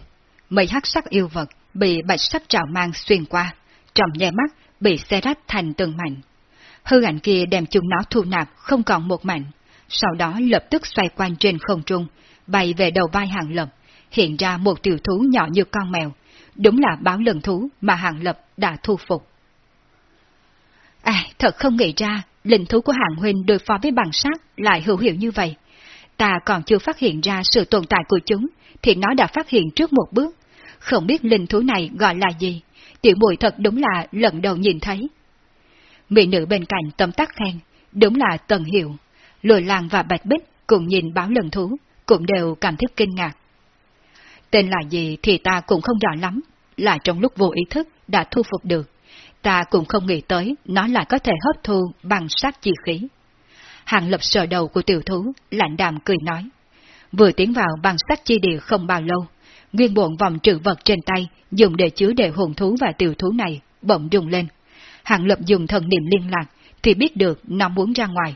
mấy hắc sắc yêu vật bị bạch sắc trào mang xuyên qua, trong nháy mắt bị xe rách thành từng mảnh. Hư ảnh kia đem chúng nó thu nạp không còn một mảnh, sau đó lập tức xoay quanh trên không trung, bay về đầu vai hàng lập, hiện ra một tiểu thú nhỏ như con mèo, đúng là báo lần thú mà hàng lập đã thu phục. À, thật không nghĩ ra, linh thú của hàng huynh đối phó với bằng sát lại hữu hiệu như vậy. Ta còn chưa phát hiện ra sự tồn tại của chúng, thì nó đã phát hiện trước một bước. Không biết linh thú này gọi là gì, tiểu mùi thật đúng là lần đầu nhìn thấy. Mỹ nữ bên cạnh tấm tắc khen, đúng là Tần Hiệu. Lùi làng và Bạch Bích cùng nhìn báo lần thú, cũng đều cảm thấy kinh ngạc. Tên là gì thì ta cũng không rõ lắm, là trong lúc vô ý thức đã thu phục được. Ta cũng không nghĩ tới nó lại có thể hấp thu bằng sát chi khí. Hàng lập sờ đầu của tiểu thú, lạnh đàm cười nói. Vừa tiến vào bằng sát chi địa không bao lâu, nguyên bộn vòng trữ vật trên tay dùng để chứa đệ hồn thú và tiểu thú này bỗng rung lên. Hàng lập dùng thần niệm liên lạc thì biết được nó muốn ra ngoài.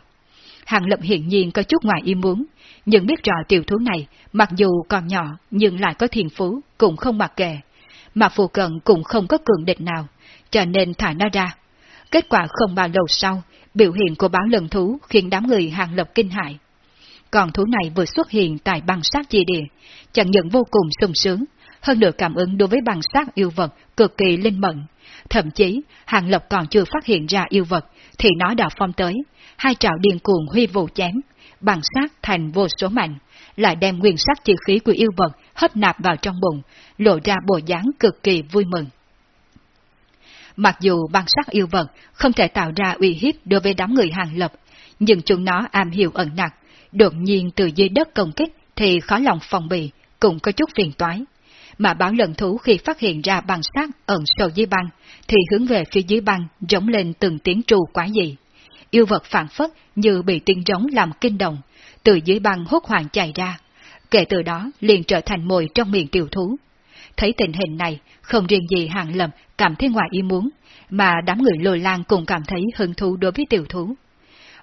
Hàng lập hiện nhiên có chút ngoài ý muốn, nhưng biết rõ tiểu thú này mặc dù còn nhỏ nhưng lại có thiền phú, cũng không mặc kệ. Mà phù cận cũng không có cường địch nào, cho nên thả nó ra. Kết quả không bao lâu sau, biểu hiện của báo lần thú khiến đám người hàng lập kinh hại. Còn thú này vừa xuất hiện tại băng sát chi địa, chẳng những vô cùng sung sướng, hơn nữa cảm ứng đối với băng sát yêu vật cực kỳ linh mẫn. Thậm chí, Hàng Lập còn chưa phát hiện ra yêu vật, thì nó đã phong tới, hai trạo điên cuồng huy vụ chém, bằng sát thành vô số mạnh, lại đem nguyên sắc chi khí của yêu vật hấp nạp vào trong bụng, lộ ra bộ dáng cực kỳ vui mừng. Mặc dù băng sắc yêu vật không thể tạo ra uy hiếp đối với đám người hàng lập, nhưng chúng nó am hiểu ẩn nặc, đột nhiên từ dưới đất công kích thì khó lòng phòng bị, cũng có chút phiền toái. Mà báo lần thú khi phát hiện ra băng sát ẩn sâu dưới băng, thì hướng về phía dưới băng giống lên từng tiếng trù quá dị. Yêu vật phản phất như bị tiếng giống làm kinh động, từ dưới băng hốt hoảng chạy ra. Kể từ đó liền trở thành mồi trong miệng tiểu thú. Thấy tình hình này, không riêng gì hàng lầm cảm thấy ngoài ý muốn, mà đám người lồi lan cũng cảm thấy hứng thú đối với tiểu thú.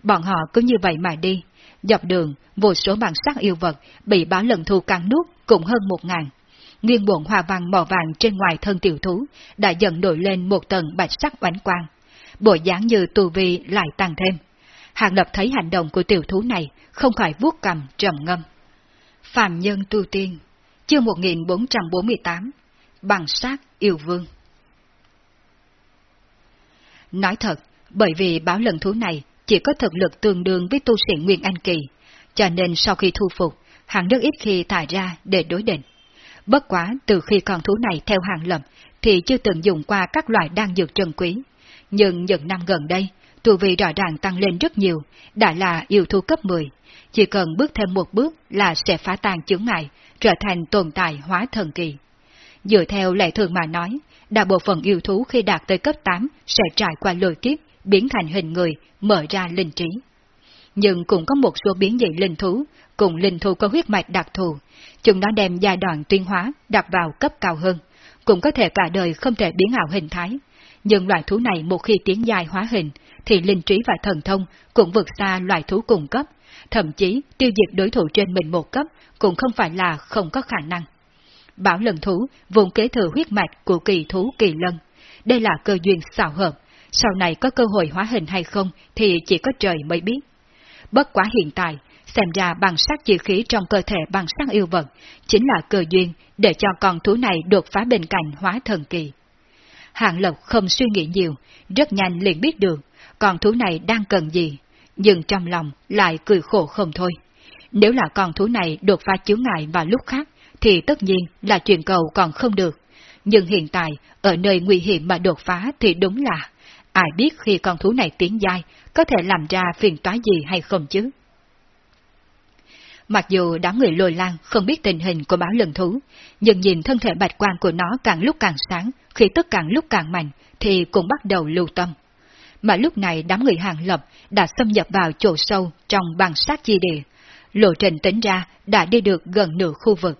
Bọn họ cứ như vậy mà đi, dọc đường, vô số bản sắc yêu vật bị báo lần thu cắn nuốt cũng hơn một ngàn. Nguyên buồn hoa văn màu vàng trên ngoài thân tiểu thú đã dần nổi lên một tầng bạch sắc oánh quang. Bộ dáng như tù vi lại tăng thêm. Hàng lập thấy hành động của tiểu thú này không khỏi vuốt cầm trầm ngâm. Phạm nhân tu tiên, chương 1448, bằng sát yêu vương. Nói thật, bởi vì báo lần thú này chỉ có thực lực tương đương với tu sĩ Nguyên Anh Kỳ, cho nên sau khi thu phục, hắn rất ít khi thả ra để đối định. Bất quá từ khi con thú này theo hàng lầm thì chưa từng dùng qua các loại đan dược trân quý. Nhưng những năm gần đây, tu vi rõ ràng tăng lên rất nhiều, đã là yêu thú cấp 10. Chỉ cần bước thêm một bước là sẽ phá tan chướng ngại, trở thành tồn tại hóa thần kỳ. Dựa theo lệ thường mà nói, đại bộ phận yêu thú khi đạt tới cấp 8 sẽ trải qua lôi kiếp, biến thành hình người, mở ra linh trí. Nhưng cũng có một số biến dị linh thú, cùng linh thú có huyết mạch đặc thù, chúng nó đem giai đoạn tuyên hóa đặt vào cấp cao hơn, cũng có thể cả đời không thể biến ảo hình thái. Nhưng loại thú này một khi tiến dài hóa hình, thì linh trí và thần thông cũng vượt xa loại thú cùng cấp, thậm chí tiêu diệt đối thủ trên mình một cấp cũng không phải là không có khả năng. Bảo lần thú vùng kế thừa huyết mạch của kỳ thú kỳ lân. Đây là cơ duyên xảo hợp, sau này có cơ hội hóa hình hay không thì chỉ có trời mới biết. Bất quá hiện tại, xem ra bằng sắc chi khí trong cơ thể bằng sắc yêu vật, chính là cơ duyên để cho con thú này đột phá bên cạnh hóa thần kỳ. Hạng Lộc không suy nghĩ nhiều, rất nhanh liền biết được con thú này đang cần gì, nhưng trong lòng lại cười khổ không thôi. Nếu là con thú này đột phá chướng ngại vào lúc khác, thì tất nhiên là chuyện cầu còn không được. Nhưng hiện tại, ở nơi nguy hiểm mà đột phá thì đúng là, ai biết khi con thú này tiến dai, có thể làm ra phiền toái gì hay không chứ? Mặc dù đám người lồi lan không biết tình hình của báo lần thú, nhưng nhìn thân thể bạch quan của nó càng lúc càng sáng, khi tức càng lúc càng mạnh, thì cũng bắt đầu lưu tâm. Mà lúc này đám người hàng lập đã xâm nhập vào chỗ sâu trong bằng sát chi địa. Lộ trình tính ra đã đi được gần nửa khu vực.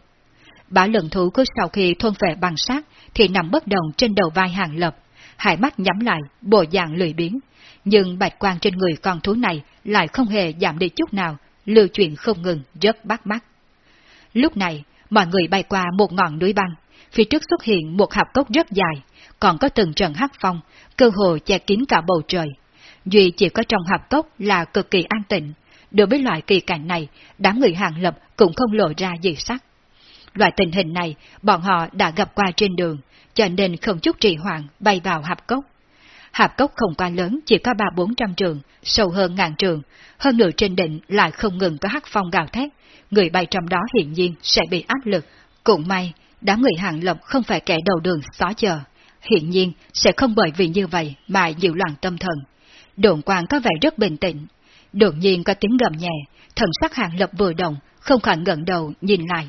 Bả lần thú cứ sau khi thôn vệ bằng sát thì nằm bất động trên đầu vai hàng lập, hai mắt nhắm lại, bộ dạng lười biến. Nhưng bạch quan trên người con thú này lại không hề giảm đi chút nào, lưu chuyển không ngừng, rất bắt mắt. Lúc này, mọi người bay qua một ngọn núi băng, phía trước xuất hiện một hạp cốc rất dài, còn có từng trận hắc phong, cơ hồ che kín cả bầu trời. Duy chỉ có trong hạp cốc là cực kỳ an tịnh. Đối với loại kỳ cảnh này, đám người hàng lập cũng không lộ ra gì sắc. Loại tình hình này, bọn họ đã gặp qua trên đường, cho nên không chút trì hoãn bay vào hạp cốc. Hạp cốc không quá lớn, chỉ có ba bốn trăm trường, sâu hơn ngàn trường, hơn nữa trên đỉnh lại không ngừng có hắc phong gào thét, người bay trong đó hiện nhiên sẽ bị áp lực. Cũng may, đám người hàng lập không phải kẻ đầu đường xó chờ, hiện nhiên sẽ không bởi vì như vậy mà dịu loạn tâm thần. Đồn quang có vẻ rất bình tĩnh, đột nhiên có tiếng gầm nhẹ, thần sắc hàng lập vừa động, không khỏi ngẩng đầu nhìn lại.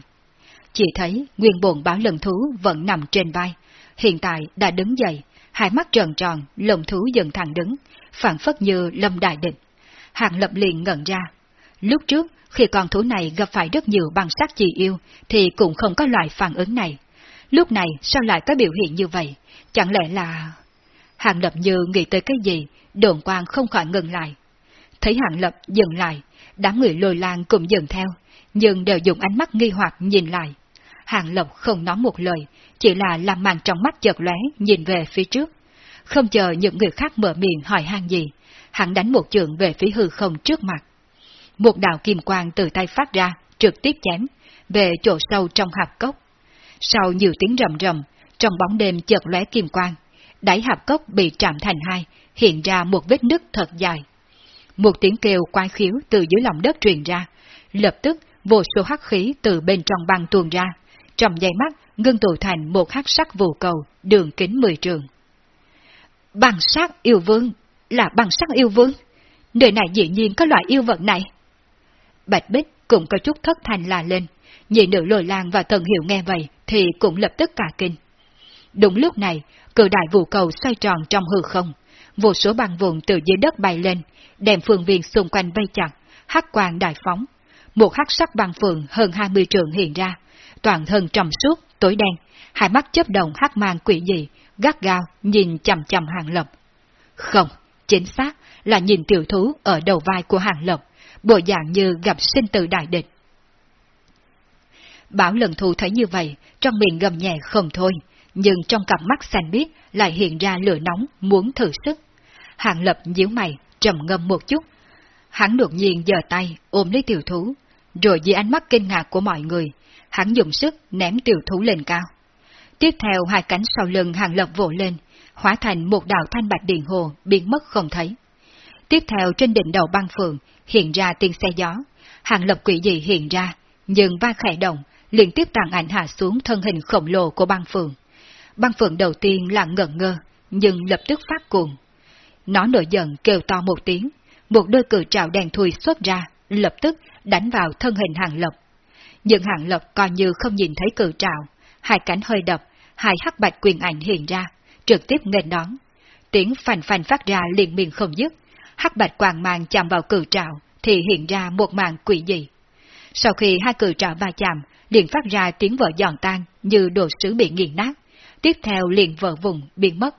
Chỉ thấy nguyên bồn báo lần thú vẫn nằm trên vai, hiện tại đã đứng dậy, hai mắt tròn tròn, lồng thú dần thẳng đứng, phản phất như lâm đại địch. hạng lập liền ngẩn ra. Lúc trước, khi con thú này gặp phải rất nhiều băng sắc chị yêu, thì cũng không có loại phản ứng này. Lúc này sao lại có biểu hiện như vậy? Chẳng lẽ là... hạng lập như nghĩ tới cái gì, đồn quang không khỏi ngừng lại. Thấy hạng lập dừng lại, đám người lôi lan cũng dừng theo, nhưng đều dùng ánh mắt nghi hoặc nhìn lại. Hàng Lộc không nói một lời, chỉ là làm màn trong mắt chợt lóe nhìn về phía trước. Không chờ những người khác mở miệng hỏi han gì, hắn đánh một trường về phía hư không trước mặt. Một đạo kim quang từ tay phát ra, trực tiếp chém, về chỗ sâu trong hạp cốc. Sau nhiều tiếng rầm rầm, trong bóng đêm chợt lóe kim quang, đáy hạp cốc bị chạm thành hai, hiện ra một vết nứt thật dài. một tiếng kêu quái khiếu từ dưới lòng đất truyền ra, lập tức vô số hắc khí từ bên trong băng tuôn ra, trong giây mắt ngưng tụ thành một hắc sắc vụ cầu, đường kính mười trường. Bằng sắc yêu vương, là bằng sắc yêu vương. Nơi này dĩ nhiên có loại yêu vật này. Bạch Bích cũng có chút thất thành là lên, nhị nữ lồi lan và thần hiệu nghe vậy thì cũng lập tức cả kinh. Đúng lúc này, cự đại vụ cầu xoay tròn trong hư không, vô số băng vụn từ dưới đất bay lên, đem phương viên xung quanh vây chặt, hắc quang đại phóng. Một hắc sắc băng phượng hơn 20 trường hiện ra, toàn thân trầm suốt, tối đen, hai mắt chớp đồng hắc mang quỷ dị, gắt gao nhìn chầm chầm hàng lập. Không, chính xác là nhìn tiểu thú ở đầu vai của hàng lập, bộ dạng như gặp sinh tử đại địch. Bảo lần thù thấy như vậy, trong miệng gầm nhẹ không thôi, nhưng trong cặp mắt xanh biếc lại hiện ra lửa nóng muốn thử sức. Hàng lập nhíu mày, trầm ngâm một chút. Hắn đột nhiên giơ tay ôm lấy tiểu thú, rồi dưới ánh mắt kinh ngạc của mọi người, hắn dùng sức ném tiểu thú lên cao. Tiếp theo hai cánh sau lưng hàng lập vỗ lên, hóa thành một đạo thanh bạch điện hồ biến mất không thấy. Tiếp theo trên đỉnh đầu băng phượng hiện ra tiên xe gió, hàng lập quỷ dị hiện ra, nhưng va khẽ động, liên tiếp tàn ảnh hạ xuống thân hình khổng lồ của băng phượng. Băng phượng đầu tiên là ngẩn ngơ, nhưng lập tức phát cuồng. Nó nổi giận kêu to một tiếng, một đôi cử trào đèn thui xuất ra, lập tức đánh vào thân hình hàng lập. Nhưng hàng lập coi như không nhìn thấy cử trào, hai cánh hơi đập, hai hắc bạch quyền ảnh hiện ra, trực tiếp nghênh đón. Tiếng phành phành phát ra liền miệng không dứt, hắc bạch quàng mang chạm vào cử trào, thì hiện ra một màn quỷ dị. Sau khi hai cử trào va chạm, liền phát ra tiếng vỡ giòn tan như đồ sứ bị nghiền nát, tiếp theo liền vỡ vùng, biến mất.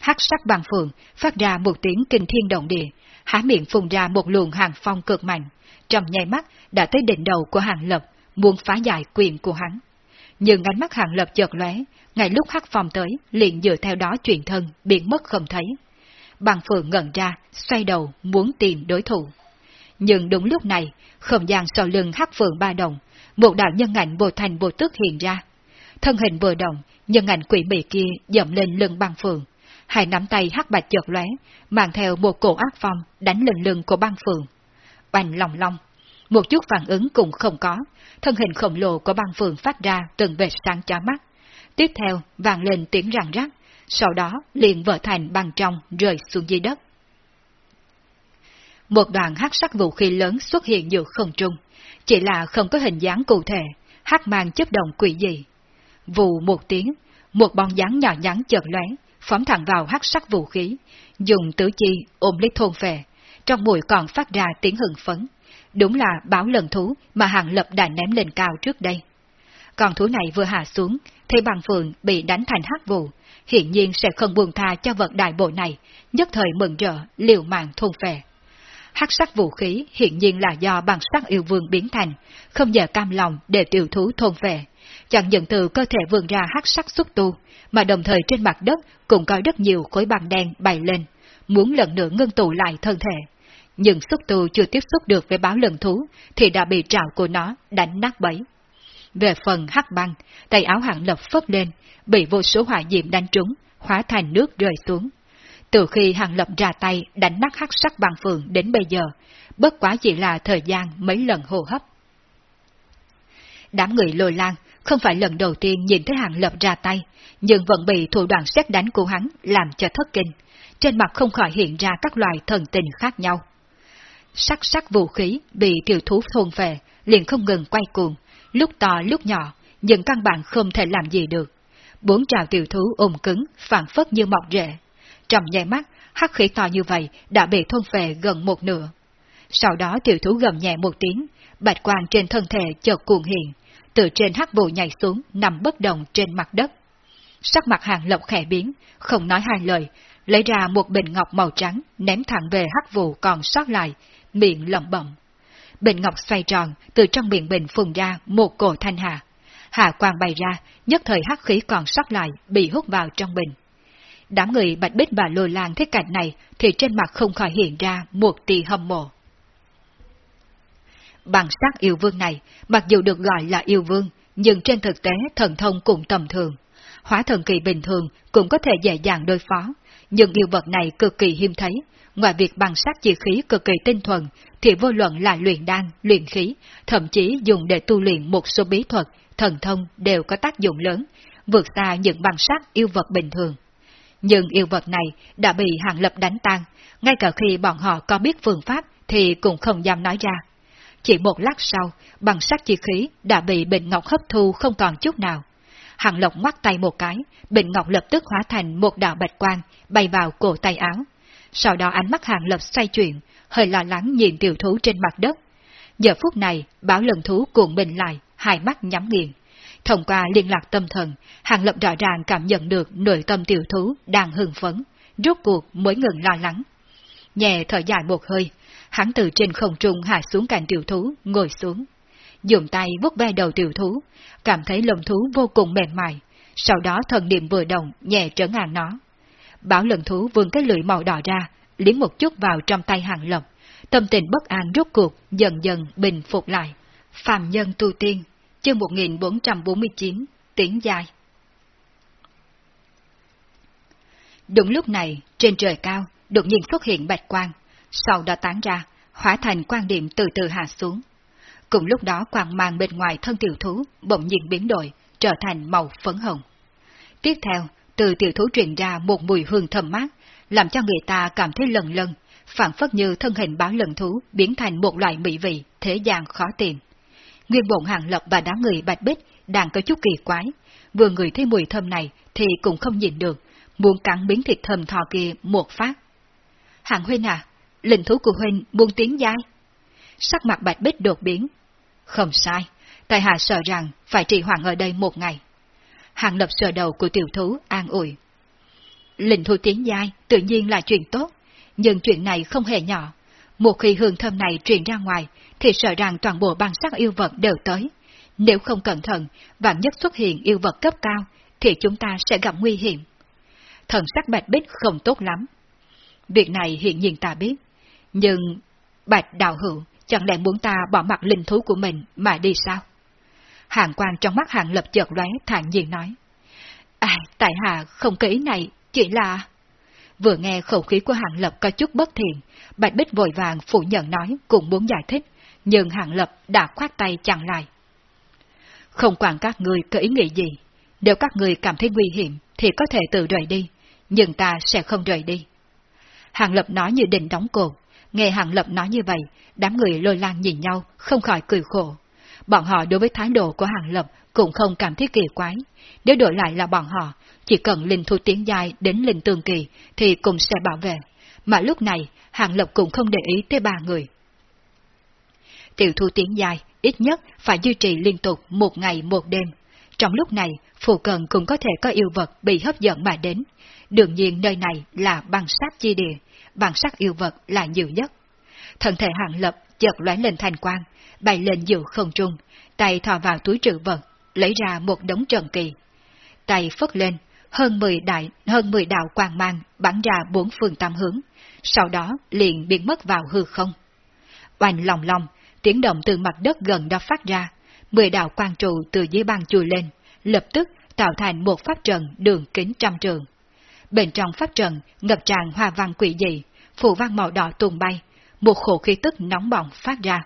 Hắc sắc bằng phượng phát ra một tiếng kinh thiên động địa, há miệng phun ra một luồng hàng phong cực mạnh, trong nháy mắt đã tới đỉnh đầu của hàng lập, muốn phá giải quyền của hắn. Nhưng ánh mắt hàng lập chợt lóe, ngay lúc hắc phong tới, liền dựa theo đó chuyển thân, biến mất không thấy. Bằng phượng ngẩn ra, xoay đầu, muốn tìm đối thủ. Nhưng đúng lúc này, không gian sau lưng hắc phượng ba đồng, một đạo nhân ảnh vô thành vô tức hiện ra. Thân hình vừa động, nhân ảnh quỷ mị kia dậm lên lưng băng phượng. Hai nắm tay hắc bạch chợt lóe, mang theo một cổ ác phong đánh lên lưng của băng phượng oanh lòng long, một chút phản ứng cũng không có, thân hình khổng lồ của băng phượng phát ra từng vệt sáng chói mắt. Tiếp theo vàng lên tiếng răng rắc, sau đó liền vỡ thành băng trong rơi xuống dưới đất. Một đoàn hắc sắc vũ khí lớn xuất hiện giữa không trung, chỉ là không có hình dáng cụ thể, hắc mang chấp động quỷ gì. Vụ một tiếng, một bóng dáng nhỏ nhắn chợt lóe, phóng thẳng vào hắc sắc vũ khí, dùng tứ chi ôm lấy thôn phệ, trong mũi còn phát ra tiếng hừng phấn. Đúng là báo lần thú mà hàng lập đã ném lên cao trước đây. Còn thú này vừa hạ xuống, thì bằng phượng bị đánh thành hắc vụ, hiện nhiên sẽ không buông tha cho vật đại bộ này, nhất thời mừng rỡ, liều mạng thôn phè. Hắc sắc vũ khí hiện nhiên là do bằng sắc yêu vương biến thành, không giờ cam lòng để tiểu thú thôn phè. Chẳng những từ cơ thể vươn ra hắc sắc xúc tu, mà đồng thời trên mặt đất cũng có rất nhiều khối băng đen bay lên, muốn lần nữa ngưng tụ lại thân thể. Nhưng xúc tu chưa tiếp xúc được với báo lần thú, thì đã bị trào của nó đánh nát bấy. Về phần hắc băng, tay áo hạng lập phất lên, bị vô số hỏa diệm đánh trúng, hóa thành nước rơi xuống. Từ khi hàng lập ra tay đánh nát hắc sắc băng phượng đến bây giờ, bất quá chỉ là thời gian mấy lần hô hấp. Đám người lồi lan không phải lần đầu tiên nhìn thấy hàng lập ra tay, nhưng vẫn bị thủ đoạn xét đánh của hắn làm cho thất kinh, trên mặt không khỏi hiện ra các loài thần tình khác nhau. Sắc sắc vũ khí bị tiểu thú thôn về, liền không ngừng quay cuồng, lúc to lúc nhỏ, nhưng căn bản không thể làm gì được. Bốn trào tiểu thú ôm cứng, phản phất như mọc rễ. Trong nháy mắt, hắc khí to như vậy đã bị thôn về gần một nửa. Sau đó tiểu thú gầm nhẹ một tiếng, bạch quang trên thân thể chợt cuồng hiện, từ trên hắc vụ nhảy xuống, nằm bất động trên mặt đất. Sắc mặt hàng lộc khẽ biến, không nói hai lời, lấy ra một bình ngọc màu trắng, ném thẳng về hắc vụ còn sót lại, miệng lẩm bẩm. Bình ngọc xoay tròn, từ trong miệng bình phùng ra một cổ thanh hà. Hạ quang bày ra, nhất thời hắc khí còn sót lại, bị hút vào trong bình. Đám người bạch bích và lôi lan thấy cảnh này, thì trên mặt không khỏi hiện ra một tì hâm mộ. Bằng sắc yêu vương này, mặc dù được gọi là yêu vương, nhưng trên thực tế thần thông cũng tầm thường. Hóa thần kỳ bình thường cũng có thể dễ dàng đối phó, nhưng yêu vật này cực kỳ hiếm thấy, ngoài việc bằng sát chi khí cực kỳ tinh thuần, thì vô luận là luyện đan, luyện khí, thậm chí dùng để tu luyện một số bí thuật, thần thông đều có tác dụng lớn, vượt xa những bằng sát yêu vật bình thường. Nhưng yêu vật này đã bị Hàng Lập đánh tan, ngay cả khi bọn họ có biết phương pháp thì cũng không dám nói ra. Chỉ một lát sau, bằng sắc chi khí đã bị Bình Ngọc hấp thu không còn chút nào. Hàng Lộc ngoắt tay một cái, Bình Ngọc lập tức hóa thành một đạo bạch quang, bay vào cổ tay áo. Sau đó ánh mắt Hàng Lập xoay chuyển, hơi lo lắng nhìn tiểu thú trên mặt đất. Giờ phút này, báo lần thú cuộn mình lại, hai mắt nhắm nghiền. Thông qua liên lạc tâm thần, Hàng Lập rõ ràng cảm nhận được nội tâm tiểu thú đang hưng phấn, rốt cuộc mới ngừng lo lắng. Nhẹ thở dài một hơi, hắn từ trên không trung hạ xuống cạnh tiểu thú, ngồi xuống. Dùng tay vuốt ve đầu tiểu thú, cảm thấy lồng thú vô cùng mềm mại, sau đó thần niệm vừa động, nhẹ trở an nó. Bảo lần thú vươn cái lưỡi màu đỏ ra, liếm một chút vào trong tay hàng lộc, tâm tình bất an rốt cuộc, dần dần bình phục lại. Phạm nhân tu tiên, chương 1449, tiếng dài. Đúng lúc này, trên trời cao, đột nhiên xuất hiện bạch quang, sau đó tán ra, hóa thành quan điểm từ từ hạ xuống. Cùng lúc đó quang mang bên ngoài thân tiểu thú bỗng nhiên biến đổi, trở thành màu phấn hồng. Tiếp theo, từ tiểu thú truyền ra một mùi hương thơm mát, làm cho người ta cảm thấy lần lần, phản phất như thân hình báo lần thú biến thành một loại mỹ vị, thế gian khó tìm. Nguyên bổn hàng lập và đám người bạch bích đang có chút kỳ quái, vừa người thấy mùi thơm này thì cũng không nhìn được, muốn cắn miếng thịt thơm thò kia một phát. Hàng huynh à, linh thú của huynh buông tiếng dai. Sắc mặt bạch bích đột biến. Không sai, tại hạ sợ rằng phải trì hoãn ở đây một ngày. Hàng lập sờ đầu của tiểu thú an ủi. Linh thú tiến giai tự nhiên là chuyện tốt, nhưng chuyện này không hề nhỏ. Một khi hương thơm này truyền ra ngoài, thì sợ rằng toàn bộ băng sắc yêu vật đều tới. Nếu không cẩn thận, vạn nhất xuất hiện yêu vật cấp cao, thì chúng ta sẽ gặp nguy hiểm. Thần sắc bạch bích không tốt lắm. Việc này hiện nhiên ta biết, nhưng bạch đạo hữu chẳng lẽ muốn ta bỏ mặt linh thú của mình mà đi sao? Hàng quan trong mắt hàng lập chợt lóe thản nhiên nói. À, tại hạ không có ý này, chỉ là... Vừa nghe khẩu khí của hàng lập có chút bất thiện, bạch bích vội vàng phủ nhận nói cũng muốn giải thích, nhưng hàng lập đã khoát tay chặn lại. Không quản các người có ý nghĩ gì, nếu các người cảm thấy nguy hiểm thì có thể tự rời đi, nhưng ta sẽ không rời đi. Hàng lập nói như định đóng cột, nghe hàng lập nói như vậy, đám người lôi lan nhìn nhau, không khỏi cười khổ. Bọn họ đối với thái độ của hàng lập cũng không cảm thấy kỳ quái, nếu đổi lại là bọn họ, chỉ cần linh thu tiến dài đến linh tương kỳ thì cũng sẽ bảo vệ, mà lúc này hàng lập cũng không để ý tới ba người. Tiểu thu tiến dài ít nhất phải duy trì liên tục một ngày một đêm. Trong lúc này, phụ cận cũng có thể có yêu vật bị hấp dẫn mà đến. Đương nhiên nơi này là bằng sát chi địa, bằng sát yêu vật là nhiều nhất. Thân thể hạng lập chợt lóe lên thành quang, bay lên giữa không trung, tay thò vào túi trữ vật, lấy ra một đống trần kỳ. Tay phất lên, hơn 10 đại, hơn 10 đạo quang mang bắn ra bốn phương tam hướng, sau đó liền biến mất vào hư không. Oanh lòng lòng, tiếng động từ mặt đất gần đó phát ra, 10 đạo quang trụ từ dưới băng chui lên, lập tức tạo thành một pháp trận đường kính trăm trường. Bên trong pháp trận ngập tràn hoa văn quỷ dị, phù văn màu đỏ tung bay, một khổ khí tức nóng bỏng phát ra.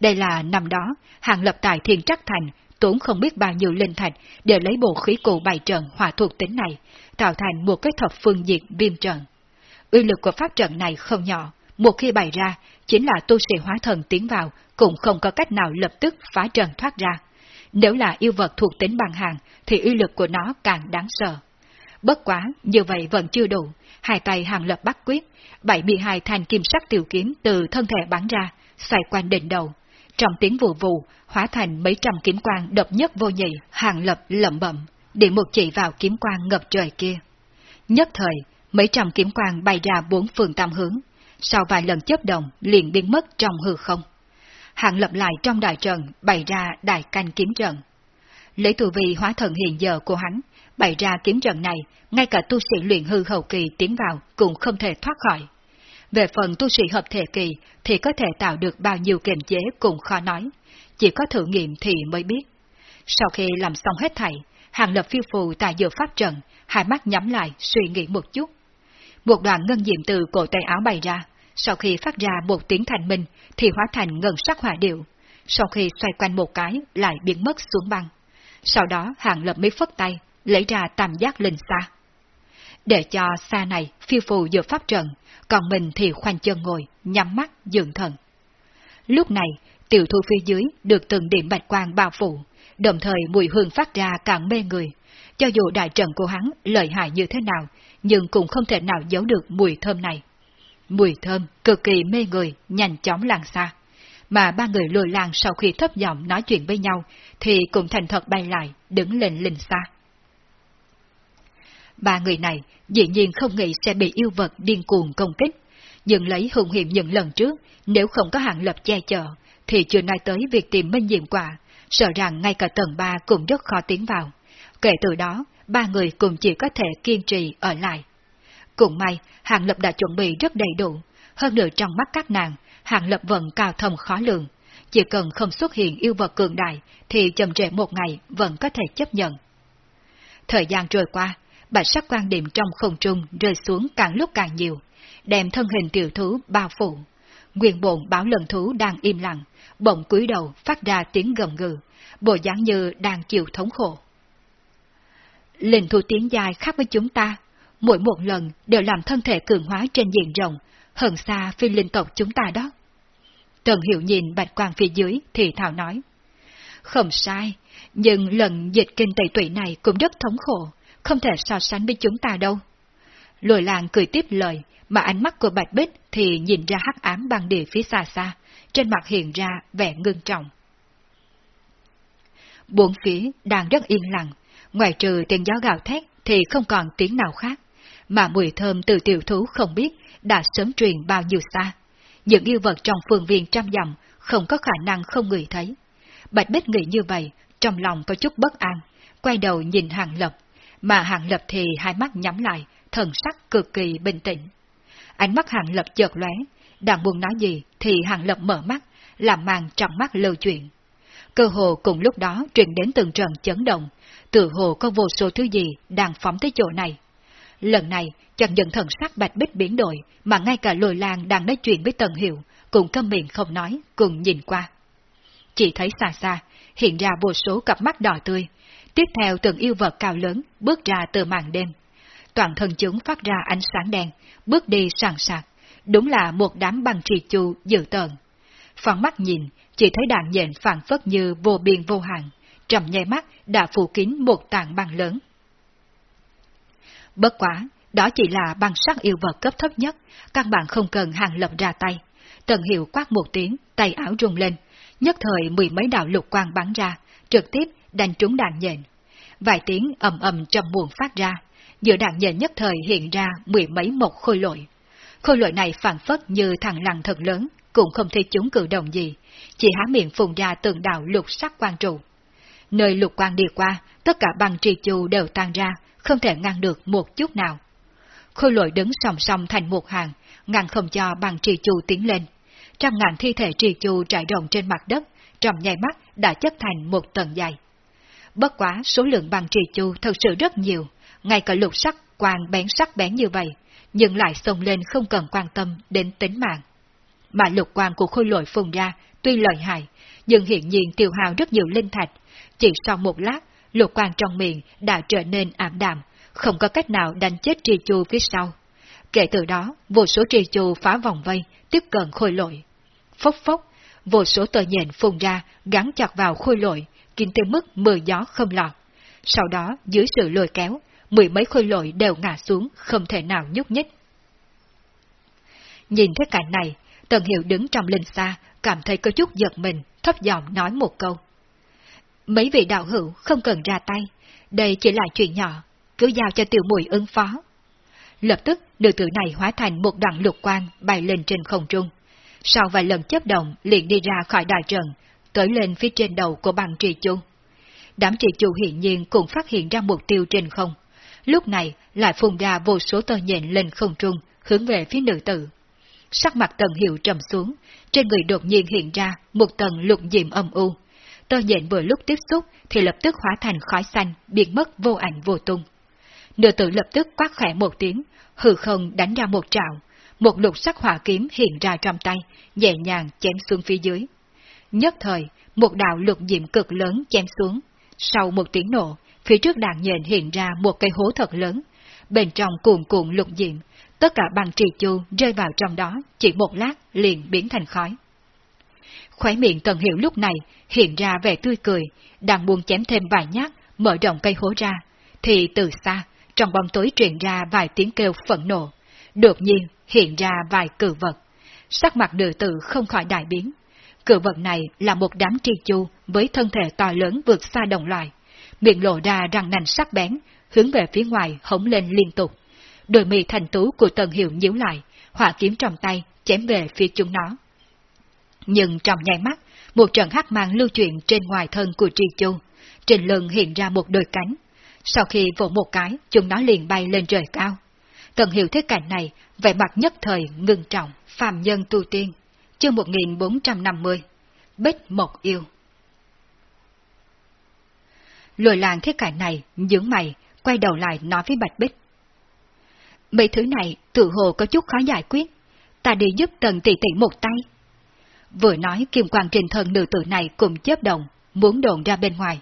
Đây là năm đó, hàng lập tại thiên trắc thành, tốn không biết bao nhiêu linh thạch để lấy bộ khí cụ bày trận hỏa thuộc tính này, tạo thành một cái thập phương diệt viêm trận. Uy lực của pháp trận này không nhỏ, một khi bày ra, chính là tu sĩ hóa thần tiến vào, cũng không có cách nào lập tức phá trận thoát ra. Nếu là yêu vật thuộc tính bằng hàng, thì uy lực của nó càng đáng sợ. Bất quá, như vậy vẫn chưa đủ, hai tay hàng lập bắt quyết, bảy bị hai thanh kim sắc tiểu kiếm từ thân thể bắn ra, xoay quanh đỉnh đầu. Trong tiếng vù vù, hóa thành mấy trăm kiếm quang độc nhất vô nhị, hàng lập lẩm bẩm, điểm một chỉ vào kiếm quang ngập trời kia. Nhất thời, mấy trăm kiếm quang bay ra bốn phương tam hướng, sau vài lần chấp động liền biến mất trong hư không. Hàng lập lại trong đại trận, bày ra đại canh kiếm trận. Lấy tu vi hóa thần hiện giờ của hắn, bày ra kiếm trận này, ngay cả tu sĩ luyện hư hậu kỳ tiến vào cũng không thể thoát khỏi. Về phần tu sĩ hợp thể kỳ thì có thể tạo được bao nhiêu kiềm chế cũng khó nói, chỉ có thử nghiệm thì mới biết. Sau khi làm xong hết thảy, hàng lập phiêu phù tại giữa pháp trận, hai mắt nhắm lại suy nghĩ một chút. một đoạn ngân diệm từ cổ tay áo bày ra, sau khi phát ra một tiếng thành minh thì hóa thành ngân sắc hỏa điệu, sau khi xoay quanh một cái lại biến mất xuống băng. Sau đó hàng lập mới phất tay, lấy ra tam giác linh xa. Để cho xa này phiêu phù giữa pháp trận, còn mình thì khoanh chân ngồi, nhắm mắt, dưỡng thần. Lúc này, tiểu thu phía dưới được từng điểm bạch quang bao phủ, đồng thời mùi hương phát ra càng mê người. Cho dù đại trận của hắn lợi hại như thế nào, nhưng cũng không thể nào giấu được mùi thơm này. Mùi thơm cực kỳ mê người, nhanh chóng lan xa. Mà ba người lùi lan sau khi thấp giọng nói chuyện với nhau, thì cũng thành thật bay lại, đứng lên linh xa. Ba người này dĩ nhiên không nghĩ sẽ bị yêu vật điên cuồng công kích, nhưng lấy hùng hiểm những lần trước, nếu không có hạng lập che chở, thì chưa nói tới việc tìm minh diệm quả, sợ rằng ngay cả tầng ba cũng rất khó tiến vào. Kể từ đó, ba người cũng chỉ có thể kiên trì ở lại. Cũng may, hạng lập đã chuẩn bị rất đầy đủ, hơn nữa trong mắt các nàng, hạng lập vẫn cao thầm khó lường. Chỉ cần không xuất hiện yêu vật cường đại, thì chậm trễ một ngày vẫn có thể chấp nhận. Thời gian trôi qua, bạch sắc quan điểm trong không trung rơi xuống càng lúc càng nhiều, đem thân hình tiểu thú bao phủ. Nguyên bộn báo lần thú đang im lặng, bỗng cúi đầu phát ra tiếng gầm gừ, bộ dáng như đang chịu thống khổ. Linh thú tiếng dài khác với chúng ta, mỗi một lần đều làm thân thể cường hóa trên diện rộng, hơn xa phi linh tộc chúng ta đó. Tần Hiệu nhìn bạch quang phía dưới thì thảo nói. Không sai, nhưng lần dịch kinh tẩy tụy này cũng rất thống khổ, không thể so sánh với chúng ta đâu. Lùi làng cười tiếp lời, mà ánh mắt của Bạch Bích thì nhìn ra hắc ám băng địa phía xa xa, trên mặt hiện ra vẻ ngưng trọng. Bốn phía đang rất yên lặng, ngoài trừ tiếng gió gào thét thì không còn tiếng nào khác, mà mùi thơm từ tiểu thú không biết đã sớm truyền bao nhiêu xa. Những yêu vật trong phường viên trăm dặm không có khả năng không người thấy. Bạch Bích nghĩ như vậy, trong lòng có chút bất an, quay đầu nhìn Hàng Lập, mà Hàng Lập thì hai mắt nhắm lại, thần sắc cực kỳ bình tĩnh. Ánh mắt Hàng Lập chợt lóe, đang buồn nói gì thì Hàng Lập mở mắt, làm màn trong mắt lưu chuyện. Cơ hồ cùng lúc đó truyền đến từng trận chấn động, tự hồ có vô số thứ gì đang phóng tới chỗ này. Lần này, chẳng những thần sắc bạch bích biến đổi, mà ngay cả lồi lan đang nói chuyện với Tần Hiệu, cũng câm miệng không nói, cùng nhìn qua. Chỉ thấy xa xa, hiện ra vô số cặp mắt đỏ tươi, tiếp theo từng yêu vật cao lớn bước ra từ màn đêm. Toàn thân chúng phát ra ánh sáng đen, bước đi sàng sạc, đúng là một đám băng trì chu dự tợn. Phóng mắt nhìn, chỉ thấy đàn nhện phản phất như vô biên vô hạn, trầm nhai mắt đã phủ kín một tảng băng lớn. Bất quá, đó chỉ là băng sắc yêu vật cấp thấp nhất, các bạn không cần hàng lập ra tay. Tần hiệu quát một tiếng, tay áo rung lên, nhất thời mười mấy đạo lục quang bắn ra, trực tiếp đánh trúng đạn nhện. Vài tiếng ầm ầm trầm buồn phát ra, giữa đạn nhện nhất thời hiện ra mười mấy một khôi lội. Khôi lội này phản phất như thằng lằn thật lớn, cũng không thể chúng cử động gì, chỉ há miệng phun ra từng đạo lục sắc quang trụ. Nơi lục quang đi qua, tất cả băng trì chu đều tan ra, không thể ngăn được một chút nào. Khôi lội đứng song song thành một hàng, ngăn không cho băng trì chu tiến lên. Trăm ngàn thi thể trì chu trải rộng trên mặt đất, trong nhai mắt đã chất thành một tầng dày. Bất quá số lượng bằng trì chu thật sự rất nhiều, ngay cả lục sắc quang bén sắc bén như vậy, nhưng lại xông lên không cần quan tâm đến tính mạng. Mà lục quang của khôi lội phùng ra tuy lợi hại, nhưng hiện nhiên tiêu hao rất nhiều linh thạch. Chỉ sau một lát, lục quang trong miệng đã trở nên ảm đạm, không có cách nào đánh chết trì chu phía sau. Kể từ đó, vô số trì chu phá vòng vây, tiếp cận khôi lội. Phốc phốc, vô số tờ nhện phùng ra, gắn chặt vào khôi lội, kín tới mức mưa gió không lọt. Sau đó, dưới sự lôi kéo, mười mấy khôi lội đều ngã xuống, không thể nào nhúc nhích. Nhìn thấy cảnh này, Tần Hiệu đứng trong linh xa, cảm thấy có chút giật mình, thấp giọng nói một câu. Mấy vị đạo hữu không cần ra tay, đây chỉ là chuyện nhỏ, cứ giao cho tiểu mùi ứng phó. Lập tức, nữ tử này hóa thành một đoạn lục quang bay lên trên không trung. Sau vài lần chấp động, liền đi ra khỏi đại trận, tới lên phía trên đầu của bằng trì chu. Đám trì chu hiện nhiên cũng phát hiện ra mục tiêu trên không. Lúc này lại phun ra vô số tơ nhện lên không trung, hướng về phía nữ tử. Sắc mặt tần hiệu trầm xuống, trên người đột nhiên hiện ra một tầng lục diệm âm u. Tơ nhện vừa lúc tiếp xúc thì lập tức hóa thành khói xanh, biến mất vô ảnh vô tung. Nữ tử lập tức quát khẽ một tiếng, hư không đánh ra một trạo, một lục sắc hỏa kiếm hiện ra trong tay, nhẹ nhàng chém xuống phía dưới. Nhất thời, một đạo lục diệm cực lớn chém xuống. Sau một tiếng nổ, phía trước đạn nhện hiện ra một cây hố thật lớn. Bên trong cuồn cuộn lục diệm, tất cả bằng trì chu rơi vào trong đó, chỉ một lát liền biến thành khói. Khóe miệng Tần Hiểu lúc này hiện ra vẻ tươi cười, đang buông chém thêm vài nhát, mở rộng cây hố ra, thì từ xa, trong bóng tối truyền ra vài tiếng kêu phẫn nộ. Đột nhiên hiện ra vài cử vật. Sắc mặt nữ tử không khỏi đại biến. Cự vật này là một đám tri chu với thân thể to lớn vượt xa đồng loài. Miệng lộ ra răng nành sắc bén, hướng về phía ngoài hống lên liên tục. Đôi mì thành tú của Tần Hiệu nhíu lại, hỏa kiếm trong tay, chém về phía chúng nó. Nhưng trong nháy mắt, một trận hắc mang lưu chuyển trên ngoài thân của Tri Chu. Trên lưng hiện ra một đôi cánh. Sau khi vỗ một cái, chúng nó liền bay lên trời cao. Tần hiểu thế cảnh này, vẻ mặt nhất thời ngưng trọng, phàm nhân tu tiên. Chương 1450 Bích Mộc Yêu Lùi làng thế cải này, dưỡng mày, quay đầu lại nói với Bạch Bích. Mấy thứ này tự hồ có chút khó giải quyết, ta đi giúp tần tỷ tỷ một tay. Vừa nói kim quang trên thân nữ tử này cùng chớp động, muốn đồn ra bên ngoài,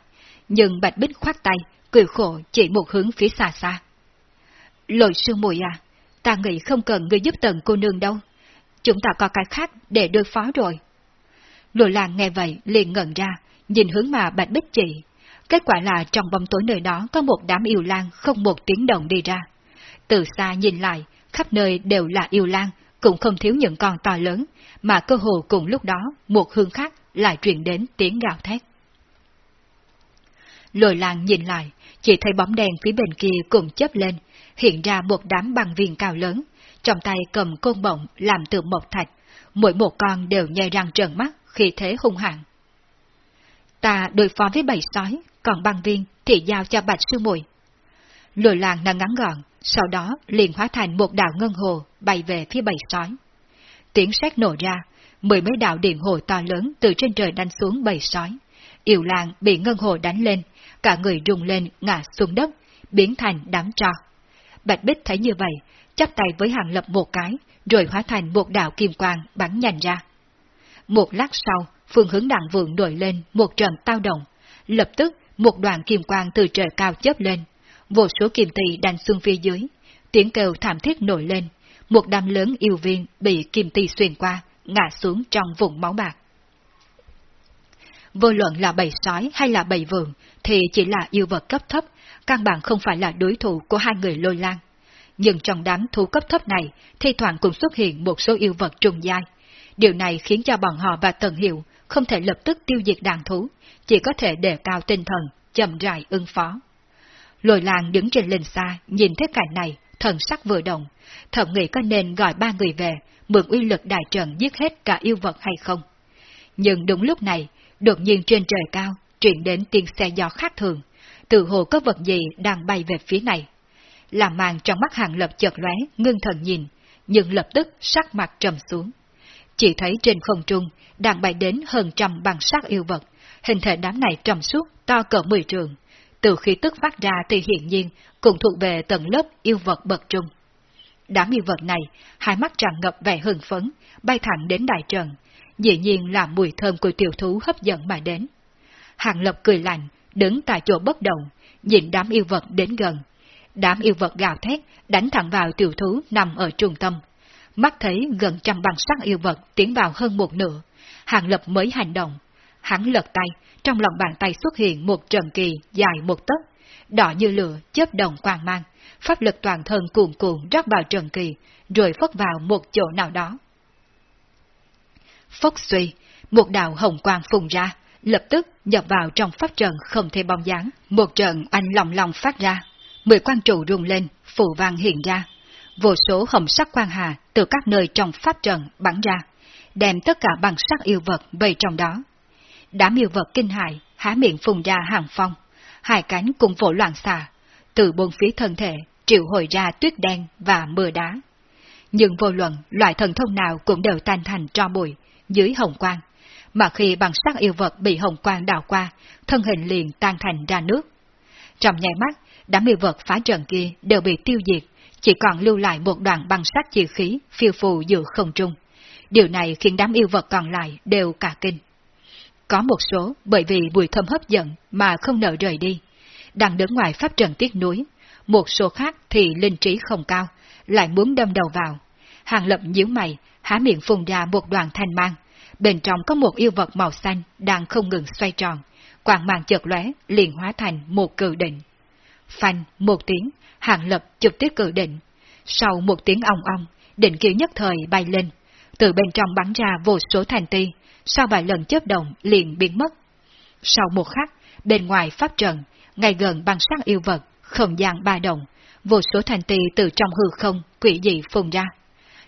nhưng Bạch Bích khoát tay, cười khổ chỉ một hướng phía xa xa. Lội sư mùi à, ta nghĩ không cần người giúp tần cô nương đâu. Chúng ta có cái khác để đối phó rồi. Lùa làng nghe vậy liền ngẩn ra, nhìn hướng mà Bạch Bích chỉ. Kết quả là trong bóng tối nơi đó có một đám yêu lang không một tiếng động đi ra. Từ xa nhìn lại, khắp nơi đều là yêu lang, cũng không thiếu những con to lớn, mà cơ hồ cùng lúc đó một hương khác lại truyền đến tiếng gào thét. Lồi làng nhìn lại, chỉ thấy bóng đèn phía bên kia cùng chớp lên, hiện ra một đám bằng viên cao lớn, trong tay cầm côn bọng làm từ mộc thạch, mỗi một con đều nhai răng trợn mắt khi thế hung hãn. Ta đối phó với bầy sói, còn băng viên thì giao cho bạch sư muội. lùi làng đang ngắn gọn, sau đó liền hóa thành một đạo ngân hồ bay về phía bầy sói. Tiếng sét nổ ra, mười mấy đạo điện hồ to lớn từ trên trời đánh xuống bầy sói. Yêu làng bị ngân hồ đánh lên, cả người rung lên ngã xuống đất, biến thành đám tro. Bạch Bích thấy như vậy, chắp tay với hàng lập một cái, rồi hóa thành một đạo kim quang bắn nhanh ra. Một lát sau, phương hướng đạn vượng nổi lên một trận tao động, lập tức một đoàn kim quang từ trời cao chớp lên, vô số kim tỳ đánh xuống phía dưới, tiếng kêu thảm thiết nổi lên, một đám lớn yêu viên bị kim tỳ xuyên qua, ngã xuống trong vùng máu bạc. Vô luận là bầy sói hay là bầy vườn, thì chỉ là yêu vật cấp thấp, căn bản không phải là đối thủ của hai người lôi lan. Nhưng trong đám thú cấp thấp này, thi thoảng cũng xuất hiện một số yêu vật trùng dai. Điều này khiến cho bọn họ và Tần Hiệu không thể lập tức tiêu diệt đàn thú, chỉ có thể đề cao tinh thần, chậm rãi ưng phó. Lôi lan đứng trên lên xa, nhìn thấy cảnh này, thần sắc vừa động, thầm nghĩ có nên gọi ba người về, mượn uy lực đại trận giết hết cả yêu vật hay không. Nhưng đúng lúc này, đột nhiên trên trời cao, truyền đến tiếng xe gió khác thường, tự hồ có vật gì đang bay về phía này. Làm màn trong mắt hàng lập chợt lóe, ngưng thần nhìn, nhưng lập tức sắc mặt trầm xuống. Chỉ thấy trên không trung, đang bay đến hơn trăm bằng sắc yêu vật, hình thể đám này trầm suốt, to cỡ mười trường. Từ khi tức phát ra thì hiện nhiên cũng thuộc về tầng lớp yêu vật bậc trung. Đám yêu vật này, hai mắt tràn ngập vẻ hưng phấn, bay thẳng đến đại trần, dĩ nhiên là mùi thơm của tiểu thú hấp dẫn mà đến. Hàng Lập cười lạnh, đứng tại chỗ bất động, nhìn đám yêu vật đến gần. Đám yêu vật gào thét, đánh thẳng vào tiểu thú nằm ở trung tâm. Mắt thấy gần trăm bằng sắc yêu vật tiến vào hơn một nửa, Hàng Lập mới hành động. Hắn lật tay, trong lòng bàn tay xuất hiện một trần kỳ dài một tấc, đỏ như lửa, chớp đồng quang mang, pháp lực toàn thân cuồn cuộn rót vào trần kỳ, rồi phất vào một chỗ nào đó. Phốc suy, một đạo hồng quang phùng ra, lập tức nhập vào trong pháp trận không thể bong dáng. Một trận anh lòng lòng phát ra, mười quan trụ rung lên, phù vang hiện ra. Vô số hồng sắc quang hà từ các nơi trong pháp trận bắn ra, đem tất cả bằng sắc yêu vật bầy trong đó. Đám yêu vật kinh hại, há miệng phùng ra hàng phong, hai cánh cùng vỗ loạn xà, từ bốn phía thân thể triệu hồi ra tuyết đen và mưa đá. Nhưng vô luận loại thần thông nào cũng đều tan thành tro bụi dưới hồng quang, mà khi bằng sắc yêu vật bị hồng quang đào qua, thân hình liền tan thành ra nước. Trong nháy mắt, đám yêu vật phá trận kia đều bị tiêu diệt, chỉ còn lưu lại một đoạn băng sắc chi khí phiêu phù giữa không trung. Điều này khiến đám yêu vật còn lại đều cả kinh. Có một số bởi vì bùi thơm hấp dẫn mà không nợ rời đi, đang đứng ngoài pháp trận tiếc núi, một số khác thì linh trí không cao, lại muốn đâm đầu vào. Hàng lập nhíu mày, há miệng phun ra một đoàn thanh mang, bên trong có một yêu vật màu xanh đang không ngừng xoay tròn, quàng màng chợt lóe liền hóa thành một cự định. Phanh một tiếng, hạng lập chụp tiếp cự định. Sau một tiếng ong ong, định kia nhất thời bay lên, từ bên trong bắn ra vô số thành ti, sau vài lần chớp động liền biến mất. Sau một khắc, bên ngoài pháp trận, ngay gần bằng sắc yêu vật, không gian ba động, vô số thành ti từ trong hư không quỷ dị phùng ra.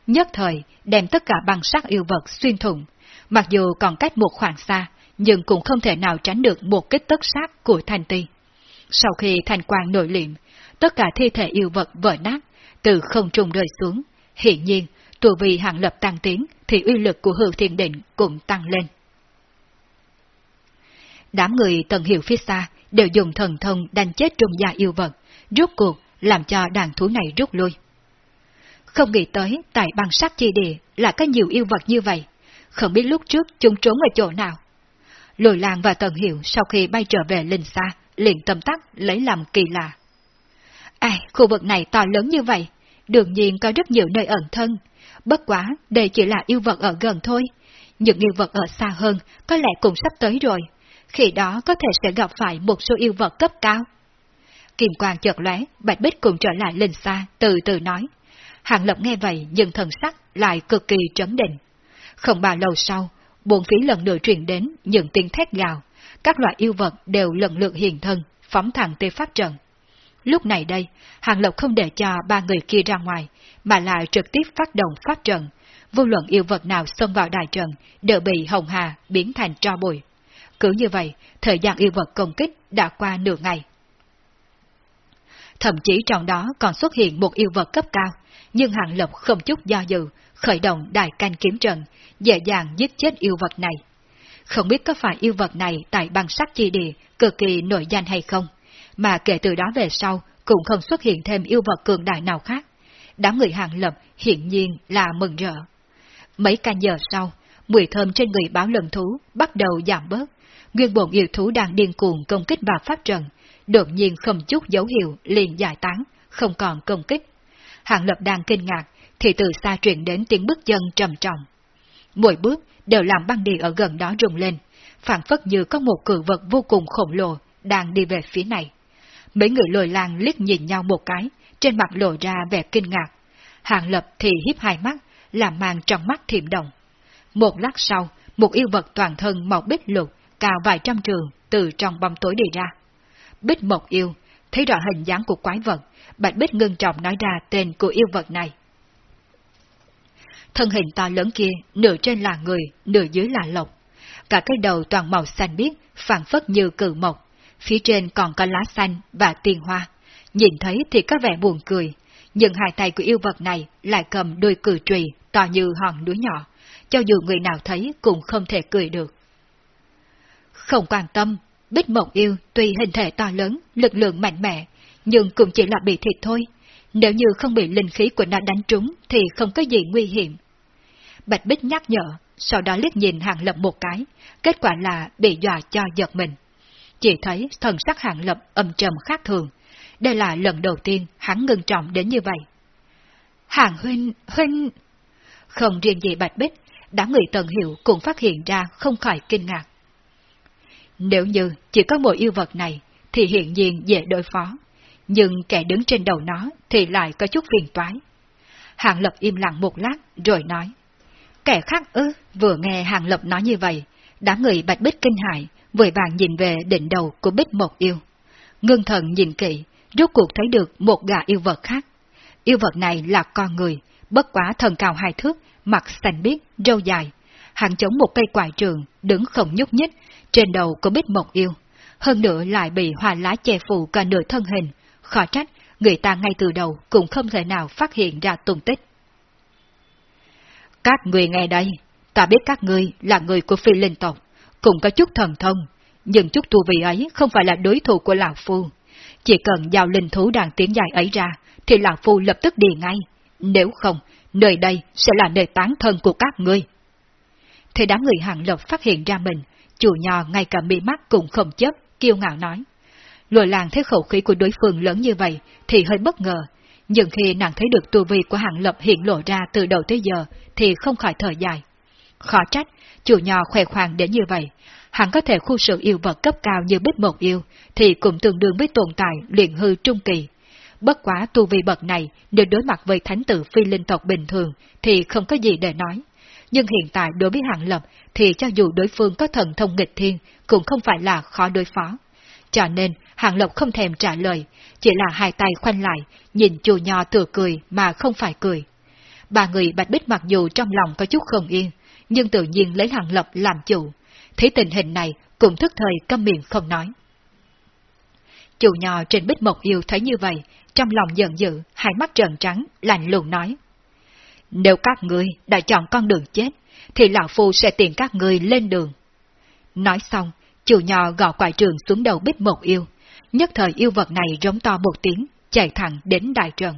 Nhất thời, đem tất cả bằng sắc yêu vật xuyên thủng, mặc dù còn cách một khoảng xa, nhưng cũng không thể nào tránh được một kích tất sát của thành ti. Sau khi thành quang nội liệm, tất cả thi thể yêu vật vỡ nát, từ không trung rơi xuống. Hiện nhiên, tù vì hạng lập tăng tiến, thì uy lực của hư thiên định cũng tăng lên. Đám người tận hiệu phía xa đều dùng thần thông đánh chết trung gia yêu vật, rút cuộc làm cho đàn thú này rút lui. Không nghĩ tới tại băng sát chi địa là có nhiều yêu vật như vậy, không biết lúc trước chúng trốn ở chỗ nào. Lùi làng và tần hiệu sau khi bay trở về linh xa, liền tâm tắc lấy làm kỳ lạ. À, khu vực này to lớn như vậy, đương nhiên có rất nhiều nơi ẩn thân. Bất quá, đây chỉ là yêu vật ở gần thôi. Những yêu vật ở xa hơn có lẽ cũng sắp tới rồi. Khi đó có thể sẽ gặp phải một số yêu vật cấp cao. Kim quang chợt lóe, Bạch Bích cũng trở lại lên xa, từ từ nói. Hàng Lập nghe vậy nhưng thần sắc lại cực kỳ trấn định. Không bao lâu sau, buồn phí lần nữa truyền đến những tiếng thét gào, các loại yêu vật đều lần lượt hiện thân, phóng thẳng tới pháp trận. Lúc này đây, Hàng Lộc không để cho ba người kia ra ngoài, mà lại trực tiếp phát động pháp trận. Vô luận yêu vật nào xông vào đại trận, đều bị Hồng Hà biến thành tro bụi. Cứ như vậy, thời gian yêu vật công kích đã qua nửa ngày. Thậm chí trong đó còn xuất hiện một yêu vật cấp cao, nhưng Hàng Lộc không chút do dự, khởi động đại canh kiếm trận, dễ dàng giết chết yêu vật này. Không biết có phải yêu vật này tại băng sắc chi địa cực kỳ nổi danh hay không, mà kể từ đó về sau cũng không xuất hiện thêm yêu vật cường đại nào khác. Đám người hàng lập hiện nhiên là mừng rỡ. Mấy canh giờ sau, mùi thơm trên người báo lần thú bắt đầu giảm bớt. Nguyên bổn yêu thú đang điên cuồng công kích vào pháp trận, đột nhiên không chút dấu hiệu liền giải tán, không còn công kích. Hàng lập đang kinh ngạc, thì từ xa truyền đến tiếng bước chân trầm trọng. Mỗi bước đều làm băng địa ở gần đó rung lên, phản phất như có một cử vật vô cùng khổng lồ đang đi về phía này. Mấy người lồi làng liếc nhìn nhau một cái, trên mặt lộ ra vẻ kinh ngạc. Hàng lập thì hiếp hai mắt, làm màn trong mắt thiểm động. Một lát sau, một yêu vật toàn thân màu bích lục, cao vài trăm trường, từ trong bóng tối đi ra. Bích mộc yêu, thấy rõ hình dáng của quái vật, Bạch Bích ngưng trọng nói ra tên của yêu vật này. Thân hình to lớn kia, nửa trên là người, nửa dưới là lộc. Cả cái đầu toàn màu xanh biếc, phản phất như cự mộc. Phía trên còn có lá xanh và tiền hoa. Nhìn thấy thì có vẻ buồn cười, nhưng hai tay của yêu vật này lại cầm đôi cử trùy to như hòn núi nhỏ, cho dù người nào thấy cũng không thể cười được. Không quan tâm, Bích Mộc Yêu tuy hình thể to lớn, lực lượng mạnh mẽ, nhưng cũng chỉ là bị thịt thôi. Nếu như không bị linh khí của nó đánh trúng thì không có gì nguy hiểm. Bạch Bích nhắc nhở, sau đó liếc nhìn Hàng Lập một cái, kết quả là bị dọa cho giật mình. Chỉ thấy thần sắc Hàng Lập âm trầm khác thường. Đây là lần đầu tiên hắn ngưng trọng đến như vậy. Hàng huynh, huynh... Không riêng gì Bạch Bích, đám người tần hiệu cũng phát hiện ra không khỏi kinh ngạc. Nếu như chỉ có một yêu vật này, thì hiện nhiên dễ đối phó. Nhưng kẻ đứng trên đầu nó thì lại có chút phiền toái. Hàng Lập im lặng một lát rồi nói. Kẻ khác ư, vừa nghe Hàng Lập nói như vậy, đám người bạch bích kinh hại, vội vàng nhìn về đỉnh đầu của bích một yêu. Ngưng thần nhìn kỹ, rốt cuộc thấy được một gà yêu vật khác. Yêu vật này là con người, bất quá thần cao hai thước, mặt xanh biếc, râu dài. Hàng chống một cây quài trường, đứng không nhúc nhích, trên đầu của bích mộc yêu. Hơn nữa lại bị hoa lá che phủ cả nửa thân hình, khó trách người ta ngay từ đầu cũng không thể nào phát hiện ra tung tích. Các người nghe đây, ta biết các ngươi là người của phi linh tộc, cũng có chút thần thông, nhưng chút tu vị ấy không phải là đối thủ của Lão Phu. chỉ cần giao linh thú đang tiến dài ấy ra, thì Lão Phu lập tức đi ngay. Nếu không, nơi đây sẽ là nơi tán thân của các ngươi. Thế đám người hạng lộc phát hiện ra mình, chủ nhò ngay cả mi mắt cũng không chấp, kiêu ngạo nói. Lùa làng thấy khẩu khí của đối phương lớn như vậy thì hơi bất ngờ, nhưng khi nàng thấy được tu vi của hạng lập hiện lộ ra từ đầu tới giờ thì không khỏi thở dài. Khó trách, chủ nhỏ khỏe khoang đến như vậy, hắn có thể khu sự yêu vật cấp cao như bích một yêu, thì cũng tương đương với tồn tại luyện hư trung kỳ. Bất quá tu vi bậc này, nếu đối mặt với thánh tử phi linh tộc bình thường, thì không có gì để nói. Nhưng hiện tại đối với hạng lập, thì cho dù đối phương có thần thông nghịch thiên, cũng không phải là khó đối phó. Cho nên, hạng lập không thèm trả lời, chỉ là hai tay khoanh lại, nhìn chùa nho thừa cười mà không phải cười. Ba người bạch bích mặc dù trong lòng có chút không yên, nhưng tự nhiên lấy hạng lập làm chủ. Thấy tình hình này cũng thức thời câm miệng không nói. Chủ nho trên bích mộc yêu thấy như vậy, trong lòng giận dữ, hai mắt trợn trắng, lạnh lùng nói. Nếu các ngươi đã chọn con đường chết, thì lão phu sẽ tiện các ngươi lên đường. Nói xong, chủ nhỏ gõ quại trường xuống đầu bích mộc yêu, nhất thời yêu vật này rống to một tiếng, chạy thẳng đến đại trần.